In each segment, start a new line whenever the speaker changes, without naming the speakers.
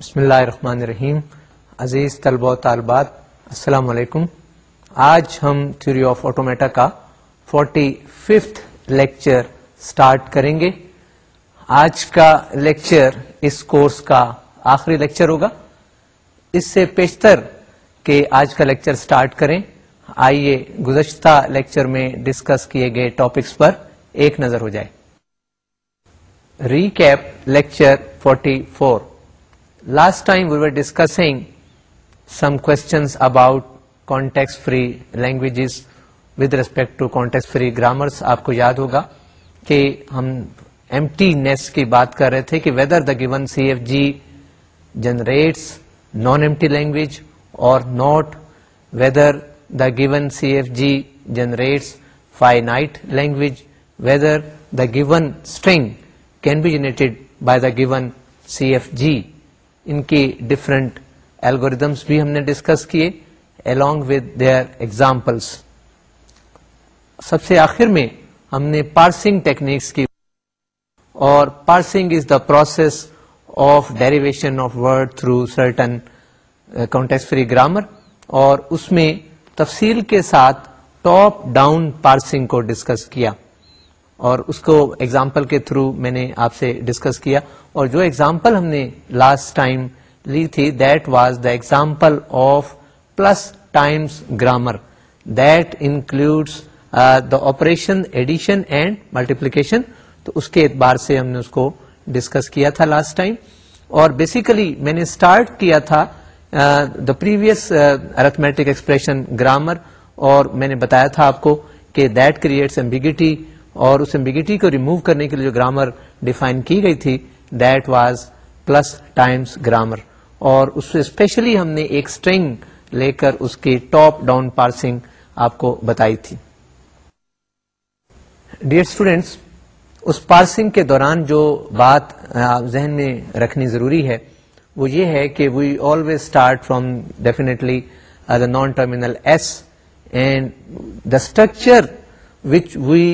بسم اللہ الرحمن الرحیم عزیز طلبہ طالبات السلام علیکم آج ہم تھیوری آف آٹومیٹا کا فورٹی ففتھ لیکچر اسٹارٹ کریں گے آج کا لیکچر اس کورس کا آخری لیکچر ہوگا اس سے پیشتر کہ آج کا لیکچر اسٹارٹ کریں آئیے گزشتہ لیکچر میں ڈسکس کیے گئے ٹاپکس پر ایک نظر ہو جائے recap lecture forty four last time we are discussing some questions about context free languages with respect to context free grammars آپ کو یاد ہوگا کہ ہم ایمٹی نیس کی بات کر رہے تھے کہ whether the given C F G generates non empty language اور not whether the given C F G generates finite language whether the given string can be generated by the given C F G ان کی different algorithms بھی ہم نے discuss کیے along with their examples سب سے آخر میں ہم نے پارسنگ ٹیکنیکس کی اور parsing is the process of derivation of word through certain context free grammar اور اس میں تفصیل کے ساتھ ٹاپ ڈاؤن پارسنگ کو ڈسکس کیا اور اس کو ایگزامپل کے تھرو میں نے آپ سے ڈسکس کیا اور جو ایگزامپل ہم نے لاسٹ ٹائم لی تھی that was the example of plus times grammar that includes the operation addition and multiplication تو اس کے اعتبار سے ہم نے اس کو ڈسکس کیا تھا لاسٹ ٹائم اور بیسیکلی میں نے اسٹارٹ کیا تھا the previous arithmetic expression grammar اور میں نے بتایا تھا آپ کو کہ دیٹ کریٹس ایمبیگیٹی اور اس امبیگیٹی کو ریموو کرنے کے لیے جو گرامر ڈیفائن کی گئی تھی that was plus times grammar اور اس سے اسپیشلی ہم نے ایک اسٹرنگ لے کر اس کی ٹاپ ڈاؤن پارسنگ آپ کو بتائی تھی ڈیئر اسٹوڈینٹس اس پارسنگ کے دوران جو بات ذہن میں رکھنی ضروری ہے وہ یہ ہے کہ we always start from definitely non terminal S and the structure which we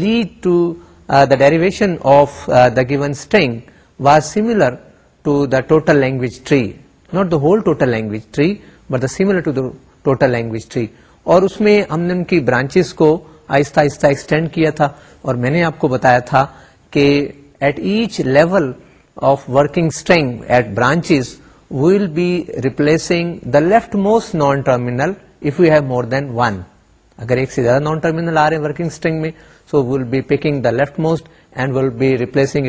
lead to the of of the given string was similar to the total language tree. Not the whole total language tree, but the similar to the total language tree. اور اس میں ہم نے ان کی branches کو آہستہ آہستہ ایکسٹینڈ کیا تھا اور میں نے آپ کو بتایا تھا کہ at each level of working string at branches will be replacing the left most non terminal if you have more than one اگر ایک سے زیادہ نان ٹرمینل آ رہے ہیں ورکنگ اسٹرنگ میں so will be picking the left most and will be replacing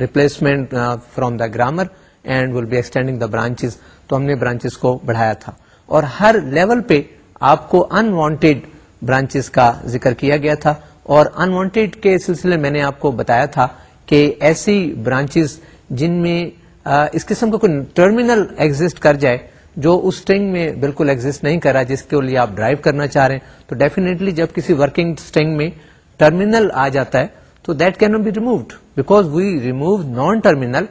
replacement from the grammar and will be extending the branches تو ہم نے برانچیز کو بڑھایا تھا اور ہر لیول پہ آپ کو انوانٹیڈ برانچز کا ذکر کیا گیا تھا اور انوانٹیڈ کے سلسلے میں نے آپ کو بتایا تھا کہ ایسی برانچیز جن میں uh, اس قسم کا کوئی ٹرمینل ایگزٹ کر جائے جو اس اسٹنگ میں بالکل ایگزٹ نہیں کر رہا جس کے لیے آپ ڈرائیو کرنا چاہ رہے ہیں تو ڈیفینیٹلی جب کسی ورکنگ اسٹنگ میں ٹرمینل آ جاتا ہے تو that can be removed we remove non terminal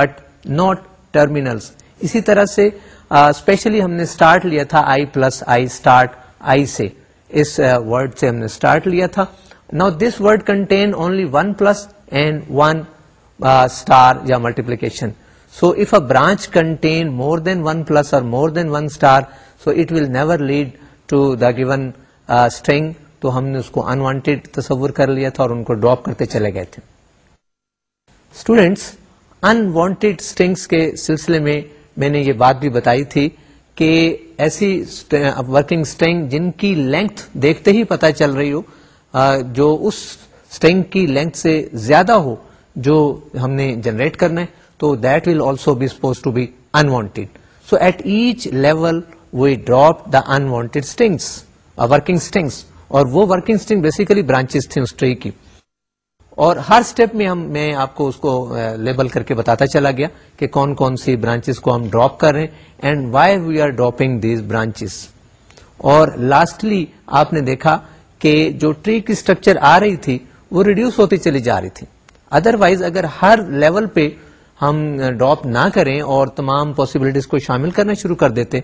but not terminals اسی طرح سے اسپیشلی ہم نے اسٹارٹ لیا تھا I plus I star I سے اس uh, سے ہم نے اسٹارٹ لیا تھا نا this word contain only one plus and one star یا multiplication so if a branch contain more than one plus اور more than one star so it will never lead to the given string تو ہم نے اس کو unwanted تصور کر لیا تھا اور ان کو ڈراپ کرتے چلے گئے تھے اسٹوڈینٹس انوانٹیڈ اسٹرنگس کے سلسلے میں میں نے یہ بات بھی بتائی تھی کہ ایسی ورکنگ اسٹرنگ uh, جن کی لینتھ دیکھتے ہی پتہ چل رہی ہو جو اس اسٹرنگ کی لینتھ سے زیادہ ہو جو ہم نے جنریٹ کرنا ہے تو that will also be suppose to be unwanted so at each level we drop the unwanted strings working strings اور وہ ورکنگ اسٹنگ بیسیکلی اس ٹری کی اور ہر اسٹیپ میں ہم میں آپ کو کو اس لیبل کر کے بتاتا چلا گیا کہ کون کون سی برانچز کو ہم ڈراپ کر رہے ہیں and why we are dropping these branch اور لاسٹلی آپ نے دیکھا کہ جو ٹری کی اسٹرکچر آ رہی تھی وہ ریڈیوس ہوتی چلی جا رہی تھی ادر وائز اگر ہر لیول پہ ہم ڈراپ نہ کریں اور تمام پاسبلٹیز کو شامل کرنا شروع کر دیتے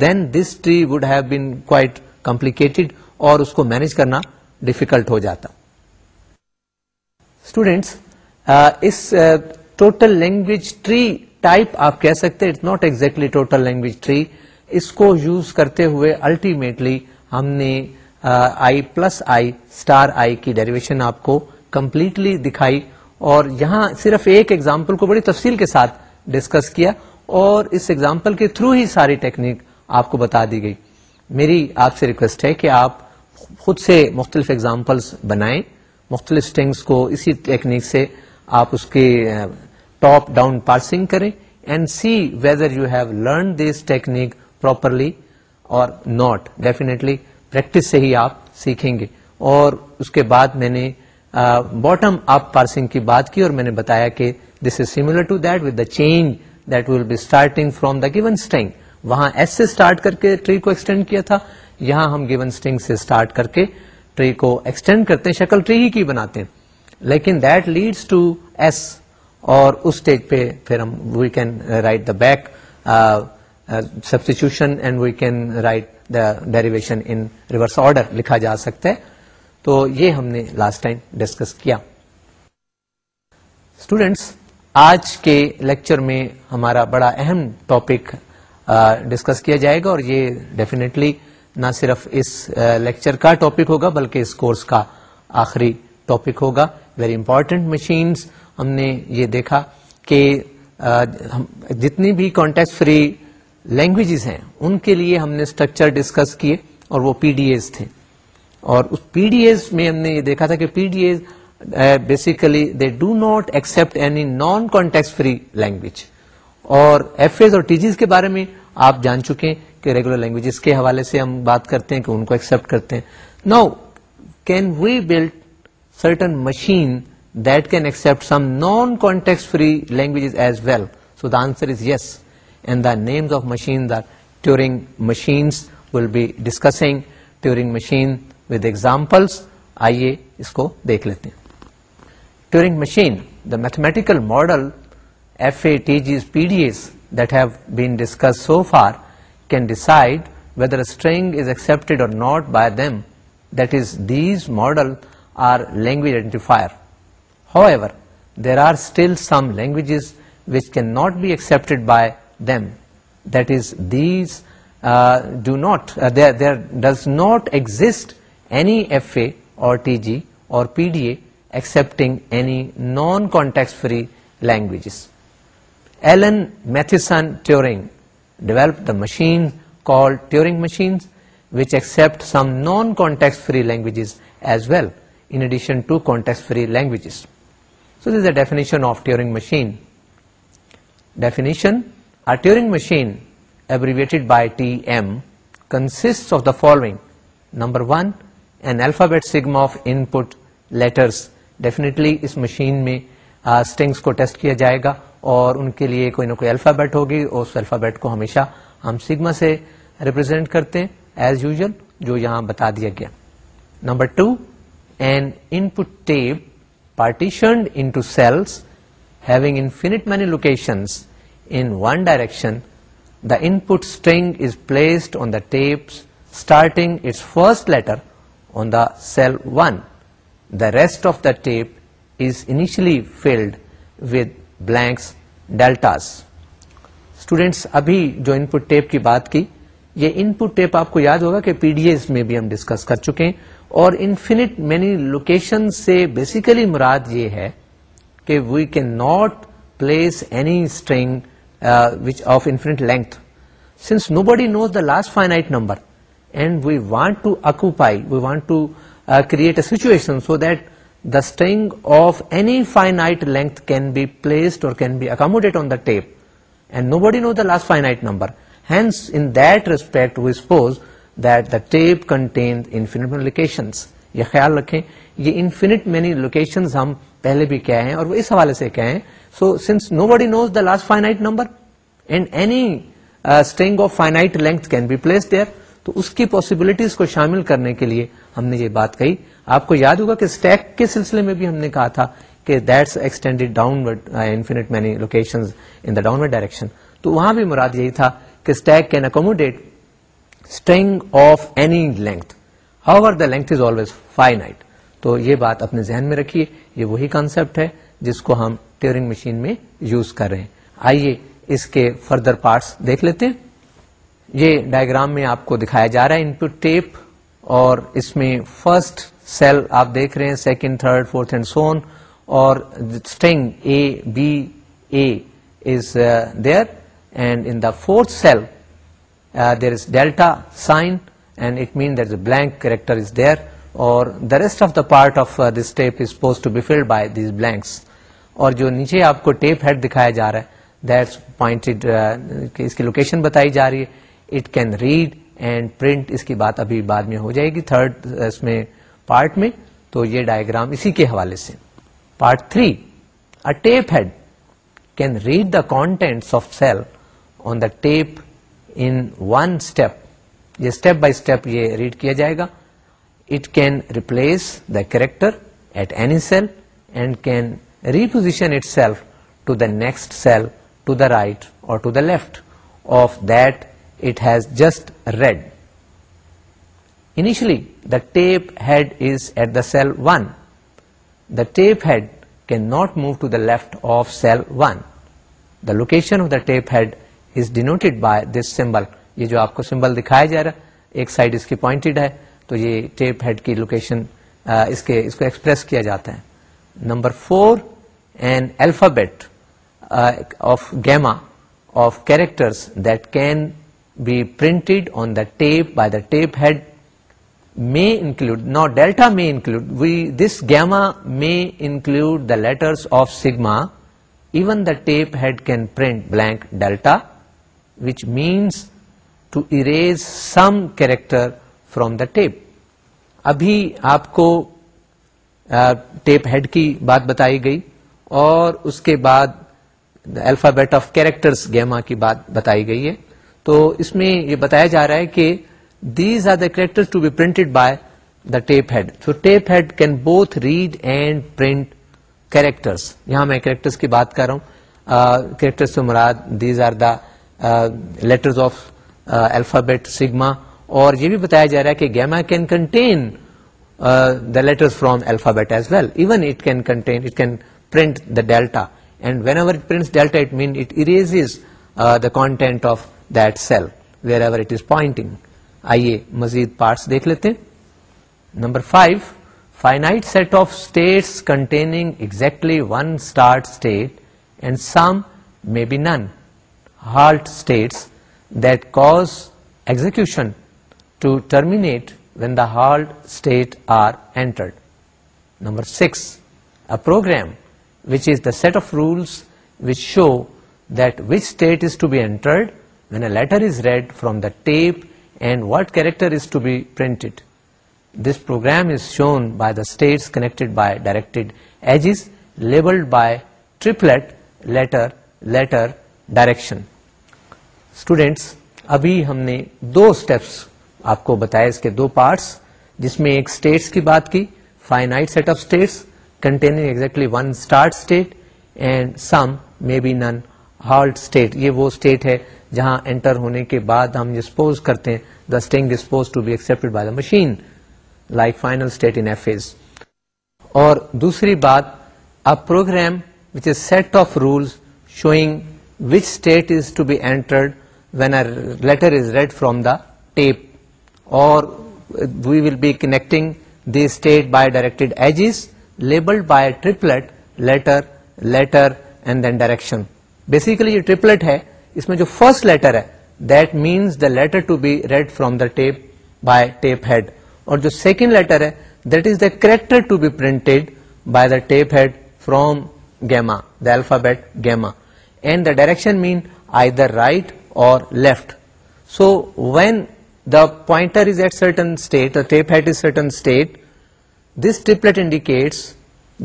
then this tree would have been quite complicated اور اس کو مینج کرنا ڈیفیکلٹ ہو جاتا اسٹوڈینٹس اس ٹوٹل لینگویج ٹری ٹائپ آپ کہہ سکتے it's not exactly total language tree اس کو یوز کرتے ہوئے الٹیمیٹلی ہم نے I plus I star I کی ڈیریویشن آپ کو کمپلیٹلی دکھائی اور یہاں صرف ایک ایگزامپل کو بڑی تفصیل کے ساتھ ڈسکس کیا اور اس ایگزامپل کے تھرو ہی ساری ٹیکنیک آپ کو بتا دی گئی میری آپ سے ریکویسٹ ہے کہ آپ خود سے مختلف ایگزامپلس بنائیں مختلف اسٹنگس کو اسی ٹیکنیک سے آپ اس کے ٹاپ ڈاؤن پارسنگ کریں and see whether you have learn this technique properly اور ناٹ ڈیفینیٹلی پریکٹس سے ہی آپ سیکھیں گے اور اس کے بعد میں نے باٹم اپ پارسنگ کی بات کی اور میں نے بتایا کہ this is similar to that with the change that will be starting from the given string وہاں ایس سے اسٹارٹ کر کے ٹری کو ایکسٹینڈ کیا تھا یہاں ہم گیون اسٹنگ سے اسٹارٹ کر کے ٹری کو ایکسٹینڈ کرتے ہیں شکل ٹری ہی کی بناتے ہیں لیکن دیٹ لیڈس ٹو ایس اور اس اسٹیج پہ پھر ہم we can write the back substitution and we can write the derivation in reverse order لکھا جا سکتا ہے تو یہ ہم نے لاسٹ ٹائم ڈسکس کیا اسٹوڈینٹس آج کے لیکچر میں ہمارا بڑا اہم ٹاپک ڈسکس کیا جائے گا اور یہ ڈیفینیٹلی نہ صرف اس لیکچر کا ٹاپک ہوگا بلکہ اس کورس کا آخری ٹاپک ہوگا ویری امپورٹنٹ مشینز ہم نے یہ دیکھا کہ جتنی بھی کانٹیکٹ فری لینگویجز ہیں ان کے لیے ہم نے اسٹرکچر ڈسکس کیے اور وہ پی ڈی ایز تھے اور اس پی ڈی ایز میں ہم نے یہ دیکھا تھا کہ P D as basically they do not accept any non context free language اور ایف ایز اور ٹی جیز کے بارے میں آپ جان چکے ہیں کہ ریگولر لینگویج کے حوالے سے ہم بات کرتے ہیں کہ ان کو ایکسپٹ کرتے ہیں نو can we build certain machine that can accept some non context free language as well so the answer is yes and the names of machine the Turing machines will be discussing Turing machine examples آئیے اس کو دیکھ لیتے ہیں Turing machine the mathematical model F A T P D S that have been discuss so far can decide whether string is accepted اور not by them that is these model are language identifier however there are still some languages which can not be accepted by them that is these do not there does not exist any FA or TG or PDA accepting any non-context-free languages. Alan Matheson Turing developed the machine called Turing machines, which accept some non-context-free languages as well, in addition to context-free languages. So this is the definition of Turing machine. Definition: a Turing machine, abbreviated by TM, consists of the following. Number 1, an alphabet sigma of input letters definitely اس machine میں strings کو test کیا جائے گا اور ان کے لیے کوئی نہ کوئی الفابیٹ ہوگی اور اس الفابیٹ کو ہمیشہ ہم سگما سے ریپرزینٹ کرتے ہیں ایز یوزل جو یہاں بتا دیا گیا number two an input tape having infinite many location in one direction the input string is placed on the tape starting its first letter the cell one the rest of the tape is initially filled with blanks deltas students ابھی جو input tape کی بات کی یہ input tape آپ کو یاد ہوگا کہ پی ڈی ایس میں بھی ہم ڈسکس کر چکے ہیں اور انفینٹ مینی لوکیشن سے بیسیکلی مراد یہ ہے کہ we can not place any string which of infinite length since nobody knows the last finite number and we want to occupy we want to create a situation so the string of at length can be placed اور tape content location یہ خیال رکھیں یہ infinite many location ہم پہلے بھی کہ ہیں اور اس حوالے سے کہیں so since nobody knows the last finite can be place there تو اس کی پاسبلٹیز کو شامل کرنے کے لیے ہم نے یہ بات کہی آپ کو یاد ہوگا کہ اسٹیک کے سلسلے میں بھی ہم نے کہا تھا کہ that's extended downward infinite many location in the downward direction تو وہاں بھی مراد یہی تھا کہ stack can accommodate string of any length how are the length is always finite تو یہ بات اپنے ذہن میں رکھیے یہ وہی کانسیپٹ ہے جس کو ہم ٹیورنگ مشین میں یوز کر رہے ہیں آئیے اس کے فردر پارٹس دیکھ لیتے ہیں یہ ڈائگرام میں آپ کو دکھایا جا رہا ہے ان پٹ ٹیپ اور اس میں فرسٹ سیل آپ دیکھ رہے ہیں سیکنڈ تھرڈ فورتھ اینڈ سون اور string A A B is there and in the fourth cell there is delta sign and it mean a blank character is there اور the rest of the part of this tape is pose to be filled by these blanks اور جو نیچے آپ کو tape head دکھایا جا رہا ہے دیٹ پوائنٹ uh, اس کی لوکیشن بتائی جا رہی ہے it can read and print اس کی بات ابھی بعد میں ہو جائے گی تھرڈ اس میں پارٹ میں تو یہ ڈائگرام اسی کے حوالے سے part three tape head can read the contents of cell on the tape in one step یہ اسٹیپ بائی اسٹیپ یہ ریڈ کیا جائے گا it can replace the character at any cell and can reposition itself to the next cell to the right or to the left of that tape head is at the cell one the tape head can not move to the left of cell one the لوکیشنوٹیڈ by this symbol یہ جو آپ کو symbol دکھایا جا رہا ایک side اس کی پوائنٹڈ ہے تو یہ ٹیپ ہیڈ کی لوکیشن کیا جاتا ہے number four an alphabet of gamma of characters that can be printed on the tape by the tape head may include now delta may include we this gamma may include the letters of sigma even the tape head can print blank delta which means to erase some character from the tape ابھی آپ کو tape head کی بات بتائی گئی اور اس کے بعد الفابیٹ آف کیریکٹرس گیما کی بات بتائی گئی ہے تو اس میں یہ بتایا جا رہا ہے کہ these are the character to be printed by the tape head tape head can both read and print یہاں میں کریکٹرس کی بات کر رہا ہوں مراد these are the letters of alphabet sigma اور یہ بھی بتایا جا رہا ہے کہ gamma can contain the letter from alphabet even it can contain it can print the delta and when print delta it mean it erase the content of that cell wherever it is pointing آئیے مزید parts دیکھ لیتے number five states containing exactly one start state and some may be none halt states that cause execution to terminate when the halt state are entered number six a program which is the set of rules which show that which state is to be entered letter is read from the tape and what character direction students ابھی ہم نے دو steps آپ کو بتایا اس کے دو parts جس میں ایک اسٹیٹس کی بات کی five set of states containing exactly one start state and some may be none halt state یہ وہ اسٹیٹ ہے جہاں انٹر ہونے کے بعد ہم ڈسپوز کرتے ہیں the string is suppose to be accept machine like final state in F اور دوسری بات program which is set of rules showing which state is to be entered when a letter is read the tape اور we will be connecting the state by directed edges labelled by triplet letter letter and then direction basically یہ triplet ہے اس میں جو first letter ہے that means the letter to be read from the tape by tape head اور جو second letter ہے that is the character to be printed by the tape head from gamma the alphabet gamma and the direction mean I the right or left so when the pointer is at certain state tape head is certain state this triplet indicates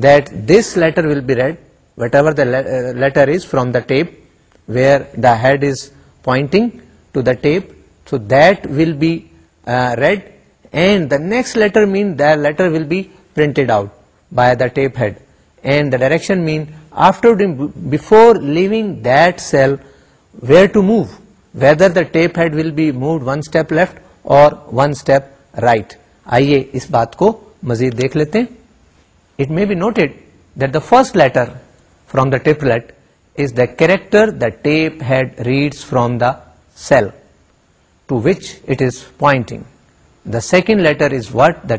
that this letter will be read whatever the letter is from the tape where that is pointing to the tape so that will be read and the next letter mean the letter will be print out by the tape head and the direction mean after doing before leaving the where to move whether tape head will be move left or one step right آئیے اس بات کو مزید دیکھ لیتے it may be note that the first letter from the tape late character the tape head reads from the cell to which it is pointing the second letter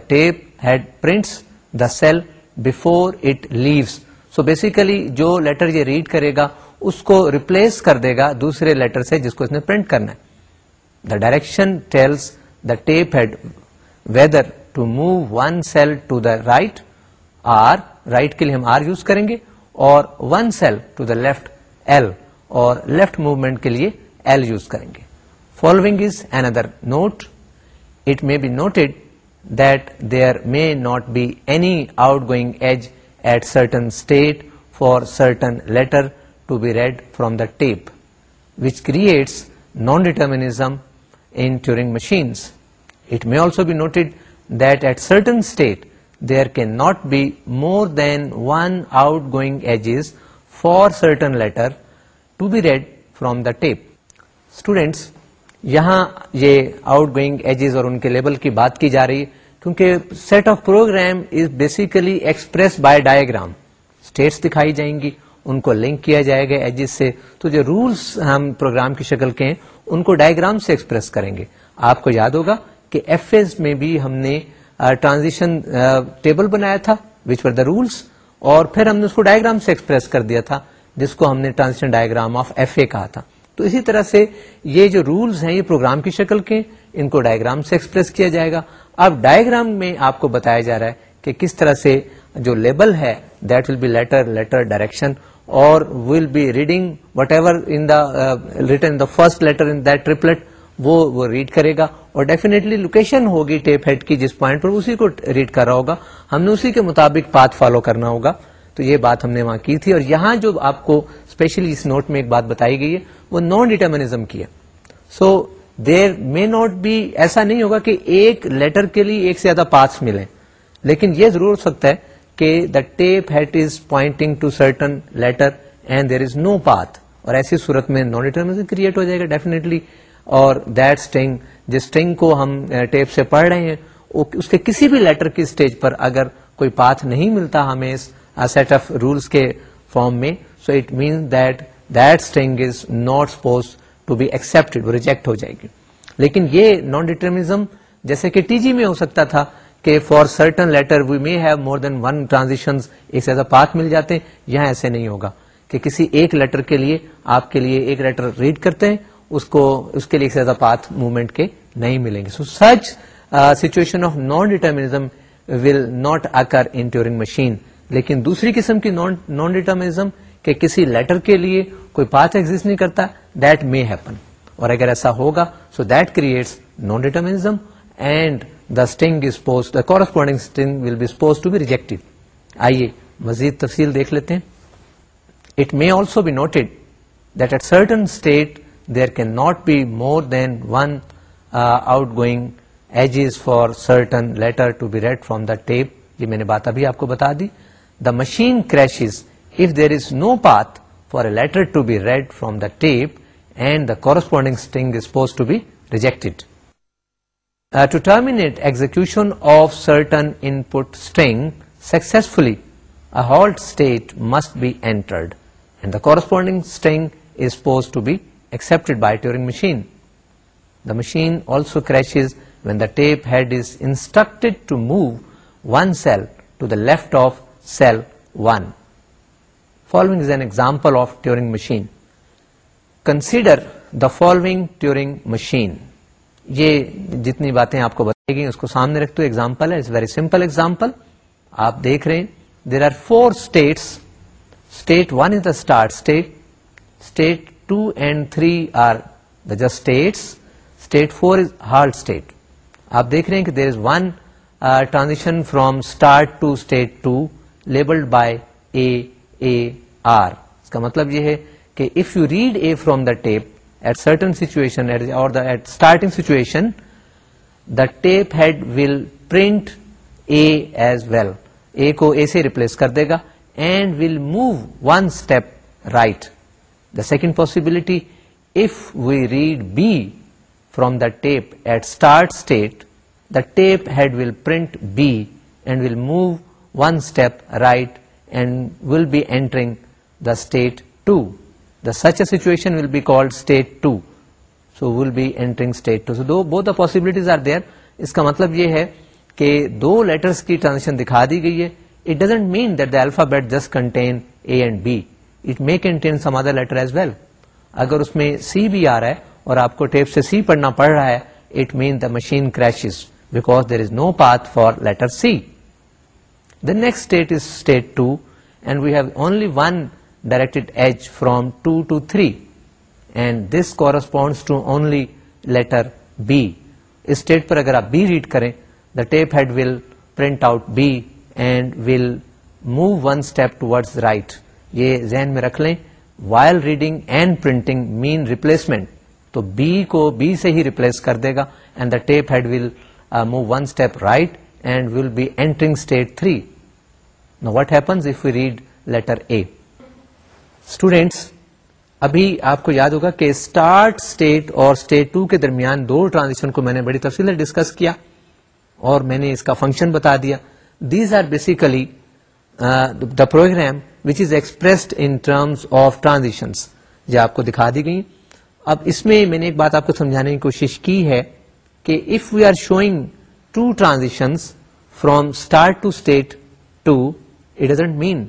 tape head prints the cell بو basically جو letter یہ read کرے گا اس کو replace کر دے گا دوسرے letter سے جس کو اس نے پرنٹ کرنا ہے the direction tells the tape head whether to move one cell to the right R right کے لیے ہم آر یوز کریں گے اور one cell to the left L اور لیفٹ موومنٹ کے لیے ایل یوز کریں گے following is N other note it may be noted that there may not be any out going edge at certain state for certain letter to be read from the tape which creates non determinism in Turing machines it may also be noted that at certain state more can not be more than one out going edges for certain letter to be read یہ the tape students اور ان کے label کی بات کی جا رہی کیونکہ set of program is basically express by diagram states دکھائی جائیں گی ان کو لنک کیا جائے گا ایجز سے تو جو رولس ہم پروگرام کی شکل کے ہیں ان کو ڈائگرام سے ایکسپریس کریں گے آپ کو یاد ہوگا کہ ایف میں بھی ہم نے ٹرانزیشن ٹیبل بنایا تھا وچ دا رولس اور پھر ہم نے اس کو ڈائگرام سے ایکسپریس کر دیا تھا جس کو ہم نے transition diagram of F A کہا تھا تو اسی طرح سے یہ جو رولس ہیں یہ پروگرام کی شکل کے ان کو ڈائگرام سے ایکسپریس کیا جائے گا اب ڈائگرام میں آپ کو بتایا جا رہا ہے کہ کس طرح سے جو لیبل ہے that will be letter letter direction اور will be reading whatever in the the first letter in that triplet وہ ریڈ کرے گا اور ڈیفینیٹلی لوکیشن ہوگی ٹیپ ہیڈ کی جس پوائنٹ پر اسی کو ریڈ کر رہا ہوگا ہم نے اسی کے مطابق پاتھ فالو کرنا ہوگا تو یہ بات ہم نے وہاں کی تھی اور یہاں جو آپ کو اسپیشلی اس نوٹ میں ایک بات بتائی گئی ہے وہ نان ڈیٹرمنیزم کی ہے سو دیر مے بھی ایسا نہیں ہوگا کہ ایک لیٹر کے لیے ایک سے زیادہ پاس ملے لیکن یہ ضرور ہو سکتا ہے کہ the tape head is pointing to certain letter and there is no path اور ایسی صورت میں نان ڈیٹرمنیزم کریٹ ہو جائے گا ڈیفینیٹلی اور دیٹ جس اسٹنگ کو ہم ٹیپ سے پڑھ رہے ہیں اس کے کسی بھی لیٹر کی اسٹیج پر اگر کوئی پاتھ نہیں ملتا ہمیں اس سیٹ آف رولس کے فارم میں so it means that that is not suppose to be accept reject ہو جائے گی لیکن یہ نان ڈیٹرمزم جیسے کہ ٹی جی میں ہو سکتا تھا کہ for certain letter we may have more than one transaction ایک زیادہ پاتھ مل جاتے ہیں یہاں ایسے نہیں ہوگا کہ کسی ایک لیٹر کے لیے آپ کے لیے ایک لیٹر ریڈ کرتے ہیں اس کو اس کے لیے ایک زیادہ پات موومنٹ کے نہیں ملیں گے so such situation of non determinism will not occur in Turing machine لیکن دوسری قسم کی نان کسی لیٹر کے لیے کوئی پاتھ ایگزٹ نہیں کرتا دیٹ مے ہیپن اور اگر ایسا ہوگا so that creates non determinism and the string is pose the corresponding string will be suppose to be reject آئیے مزید تفصیل دیکھ لیتے ہیں it may also be noted that at certain state there can not be more than one out going edge is for certain letter to be read from the tape یہ میں نے بات ابھی آپ کو بتا دی the machine crashes if there is no path for a letter to be read from the tape and the corresponding string is pose to be rejected to terminate execution of certain input string successfully halt state must be entered and the corresponding string is pose to be machine also one when the tape head is cell 1. Following of cell example of Turing machine consider the following Turing machine یہ جتنی باتیں آپ کو بتائی گئی اس کو سامنے رکھتے ہوئے ایگزامپل ہے ویری سمپل ایگزامپل آپ دیکھ رہے ہیں there are four states state one is the start state state two and three are the just states state four is hard state آپ دیکھ رہے ہیں کہ there is one transition from start to state two labelled by A A R اس کا مطلب یہ ہے کہ if you read A from the tape at certain situation the tape head will print A as well A کو A سے replace کر دے گا and will move one step right second possibility if we read B from the tape at start state the tape head will print B and will move one step right and will be entering the state two the such situation will build state two so will be entering possibilities are there اس کا مطلب یہ ہے کہ دو letters کی transaction دکھا دی گئی ہے it doesn't mean that the alphabet just contain A and B it may contain some other letter as well اگر اس میں سی بھی آ رہا ہے اور آپ کو ٹیپ سے سی پڑھنا پڑ رہا ہے it mean the machine crashes because there is no path for letter C the next state is state two and we have only one direct edge from two to three and this corresponds to only letter B state پر اگر آپ B read کریں the tape head will print out B and will move one step towards right یہ ذہن میں رکھ لیں while reading and printing main replacement تو بی کو بی سے ہی ریپلیس کر دے گا and the tape head move مو step right and will be entering state three now what if you read letter A students ابھی آپ کو یاد ہوگا کہ اسٹارٹ اسٹیٹ اور اسٹیٹ ٹو کے درمیان دو ٹرانزیکشن کو میں نے بڑی تفصیل سے ڈسکس کیا اور میں نے اس کا فنکشن بتا دیا these are basically the program which is expressed in terms of transitions آپ آپ کو دکھا دی گئی اب اس میں میں نے ایک بات کو سمجھانے کی کوشش کی ہے کہ if we are showing two transitions from start to two state it doesn't mean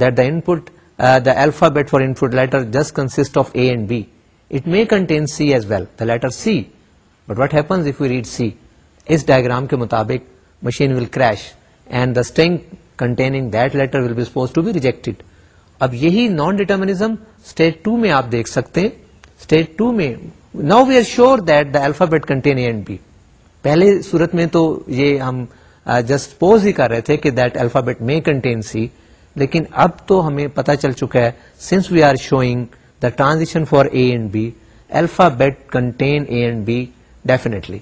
that the the in input put for letter just consist of A and B it may contain C as well the letter C C but if you read اس diagram کے مطابق machine will crash and the string containing that letter will be suppose to be reject اب یہی non determinism state two میں آپ دیکھ سکتے ہیں اسٹیٹ ٹو میں now we are sure that the alphabet contain A and B پہلے سورت میں تو یہ ہم جسٹ پوز ہی کر رہے تھے کہ دیٹ الفابیٹ میں کنٹین سی لیکن اب تو ہمیں پتا چل چکا ہے since we are showing the transition for A and B alphabet contain A and B define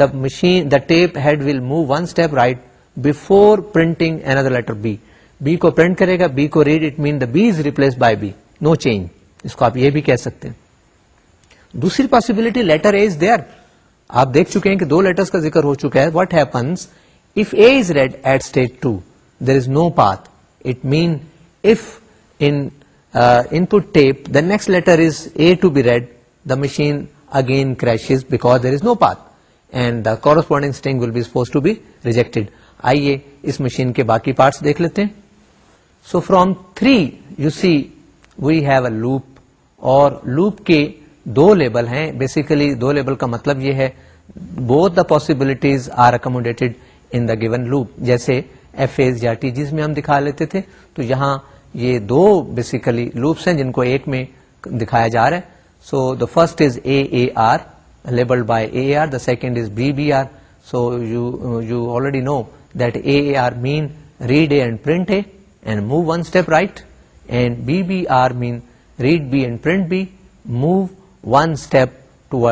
machine the tape head will move one step right before printing letter B B کو print کرے گا B کو read it mean replace by B no change اس کو آپ یہ بھی کہہ سکتے ہیں دوسری پاسبلٹی لیٹر از دیر آپ دیکھ چکے ہیں کہ دو لیٹرس کا ذکر ہو چکا ہے what happens to there is no path it mean tape the next letter is A to be read the machine again crash back there is no path and the corresponding string will be suppose to be rejected آئیے اس machine کے باقی parts دیکھ لیتے ہیں so from three you see we have a loop اور loop کے دو لیبل ہیں بیسیکلی دو لیبل کا مطلب یہ ہے both the possibilities are accommodated in the given loop جیسے ایف ایز یا ٹی جیز میں ہم دکھا لیتے تھے تو یہاں یہ دو بیسیکلی لوپس ہیں جن کو ایک میں دکھایا جا رہا ہے so the first is A R labelled by A R the second is B R so you already know they are mean read A and print A and move right and B B R mean read B move one step to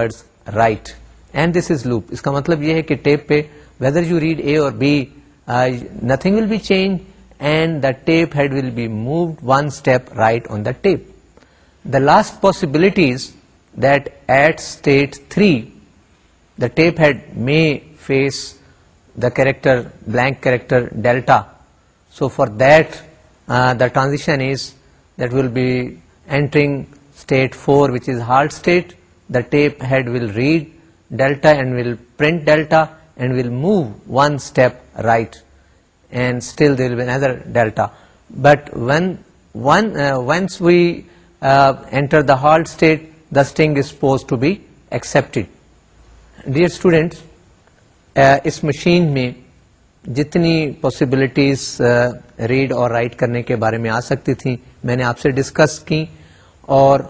right and this is loop اس کا مطلب یہ ہے کہ tape پہ whether you read A اور B not will be change and the tape head will be moved one step right on the tape the last possibilities that at state 3, the tape head may face the character, blank character delta. So for that, uh, the transition is that will be entering state 4, which is hard state. The tape head will read delta and will print delta and will move one step right, and still there will be another delta. But uh, once we uh, enter the hard state, the thing is supposed to be accepted. Dear students, اس machine میں جتنی possibilities read اور write کرنے کے بارے میں آ سکتی تھیں میں نے آپ سے ڈسکس کی اور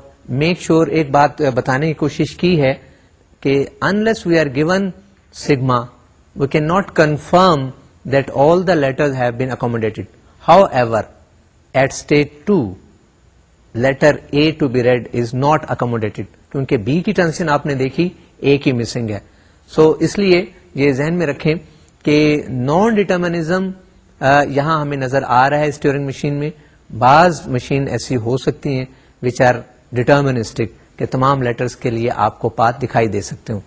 میک شیور ایک بات بتانے کی کوشش کی ہے کہ unless we are given sigma we can not confirm that all the letter have been accommodated however at state two letter A to be read is not accommodated کیونکہ B کی ٹینشن آپ نے دیکھی اے کی missing ہے سو so, اس لیے یہ ذہن میں رکھیں کہ نان ڈیٹرمنیزم یہاں ہمیں نظر آ رہا ہے اسٹیورنگ مشین میں بعض مشین ایسی ہو سکتی ہیں وچ آر ڈیٹرمنسٹک کہ تمام لیٹرس کے لیے آپ کو پات دکھائی دے سکتے ہوں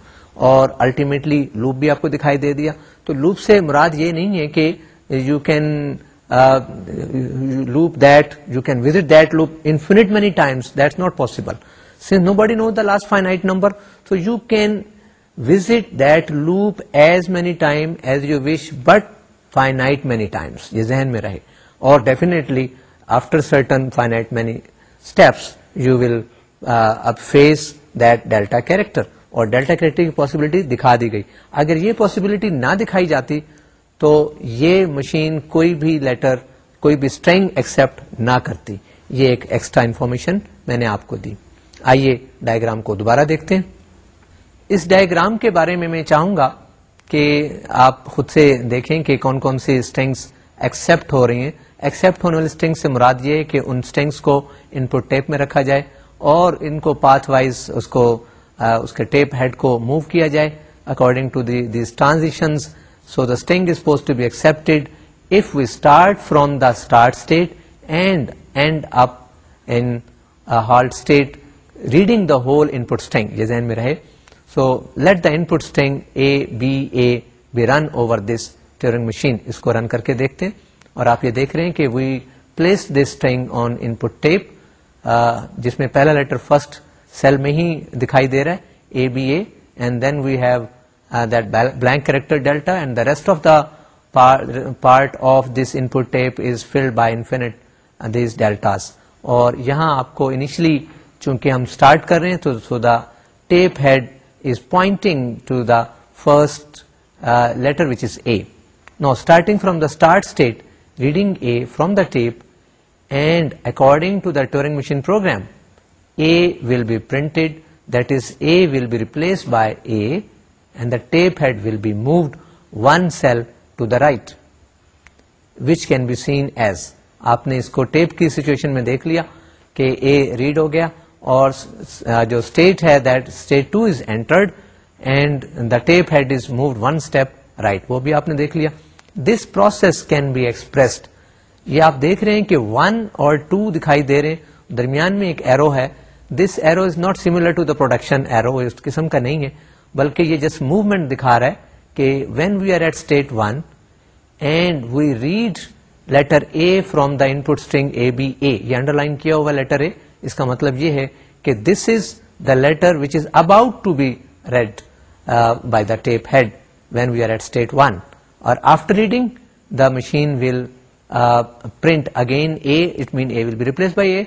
اور الٹیمیٹلی لوپ بھی آپ کو دکھائی دے دیا تو لوپ سے مراد یہ نہیں ہے کہ you can loop that you can visit that loop infinite many times that not possible since nobody know the last finite number so you can visit that loop as many time as you wish but finite many times یہ ذہن میں رہے اور definitely after certain finite many steps you will اب face that delta character اور delta character کی possibility دکھا دی گئی اگر یہ پاسبلٹی نہ دکھائی جاتی تو یہ مشین کوئی بھی لیٹر کوئی بھی اسٹرینگ ایکسپٹ نہ کرتی یہ ایکسٹرا انفارمیشن میں نے آپ کو دی آئیے ڈائگرام کو دوبارہ دیکھتے ہیں اس ڈائگرام کے بارے میں میں چاہوں گا کہ آپ خود سے دیکھیں کہ کون کون سی اسٹرینگس ایکسپٹ ہو رہی ہیں ایکسپٹ ہونے والی اسٹرنگ سے مراد یہ ہے کہ ان اسٹرنگس کو ان پٹ ٹیپ میں رکھا جائے اور ان کو پاتھ وائز اس کو اس کے ٹیپ ہیڈ کو موو کیا جائے according to these transitions so داٹنگ is pose to be accept if we start from that and end up in reading the whole input ذہن میں رہے so let the input string A B A run over this Turing machine اس کو run کر کے دیکھتے اور آپ یہ دیکھ رہے کہ we place this string on int tape جس میں پہلا لیٹر فرسٹ سیل میں ہی دکھائی دے رہا ہے A B A then we have blank character delta and the rest of the part of this input is filled by infinite this deltas اور یہاں آپ کو انیشلی چونکہ ہم اسٹارٹ کر رہے ہیں تو so the tape head is pointing to the first letter which is A now starting from the start state reading A from the tape and according to the Turing machine program A will be printed that is A will be replace by A tape head will be moved one cell to the right which can be seen as آپ نے اس کو tape کی situation میں دیکھ لیا کہ اے red ہو گیا اور جو اسٹیٹ ہے that state two is entered and the tape head is moved one step right وہ بھی آپ نے دیکھ لیا this process can be expressed یہ آپ دیکھ رہے ہیں کہ ون اور ٹو دکھائی دے رہے ہیں درمیان میں ایک ایرو ہے this arrow is not similar to the production arrow اس قسم کا نہیں ہے بلکہ یہ جس موومنٹ دکھا رہا ہے کہ when we are at state one and we read letter A from the input string A A B یہ انڈر لائن کیا ہوا لیٹر اے اس کا مطلب یہ ہے کہ this is the letter which is about to be read by the tape head when we are at state one اور after reading the machine will print again A it mean A will be replace by A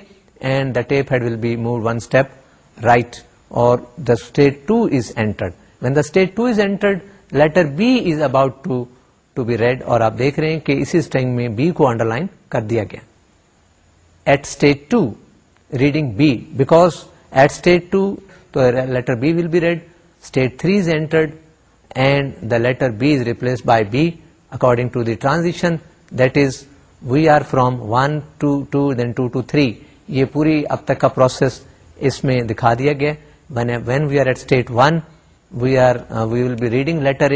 and the tape head will be one step right اور the state two is entered when the state two is entered letter B is about to to be red اور آپ دیکھ رہے ہیں کہ اسی string میں B کو انڈر لائن کر دیا گیا at state two reading B because at state two تو letter B will be read state three is entered and the letter B is replace by B according to the transition that is we are from one to two then two to three یہ پوری اب تک کا process اس میں دکھا دیا گیا when we are at state one we are we will be reading letter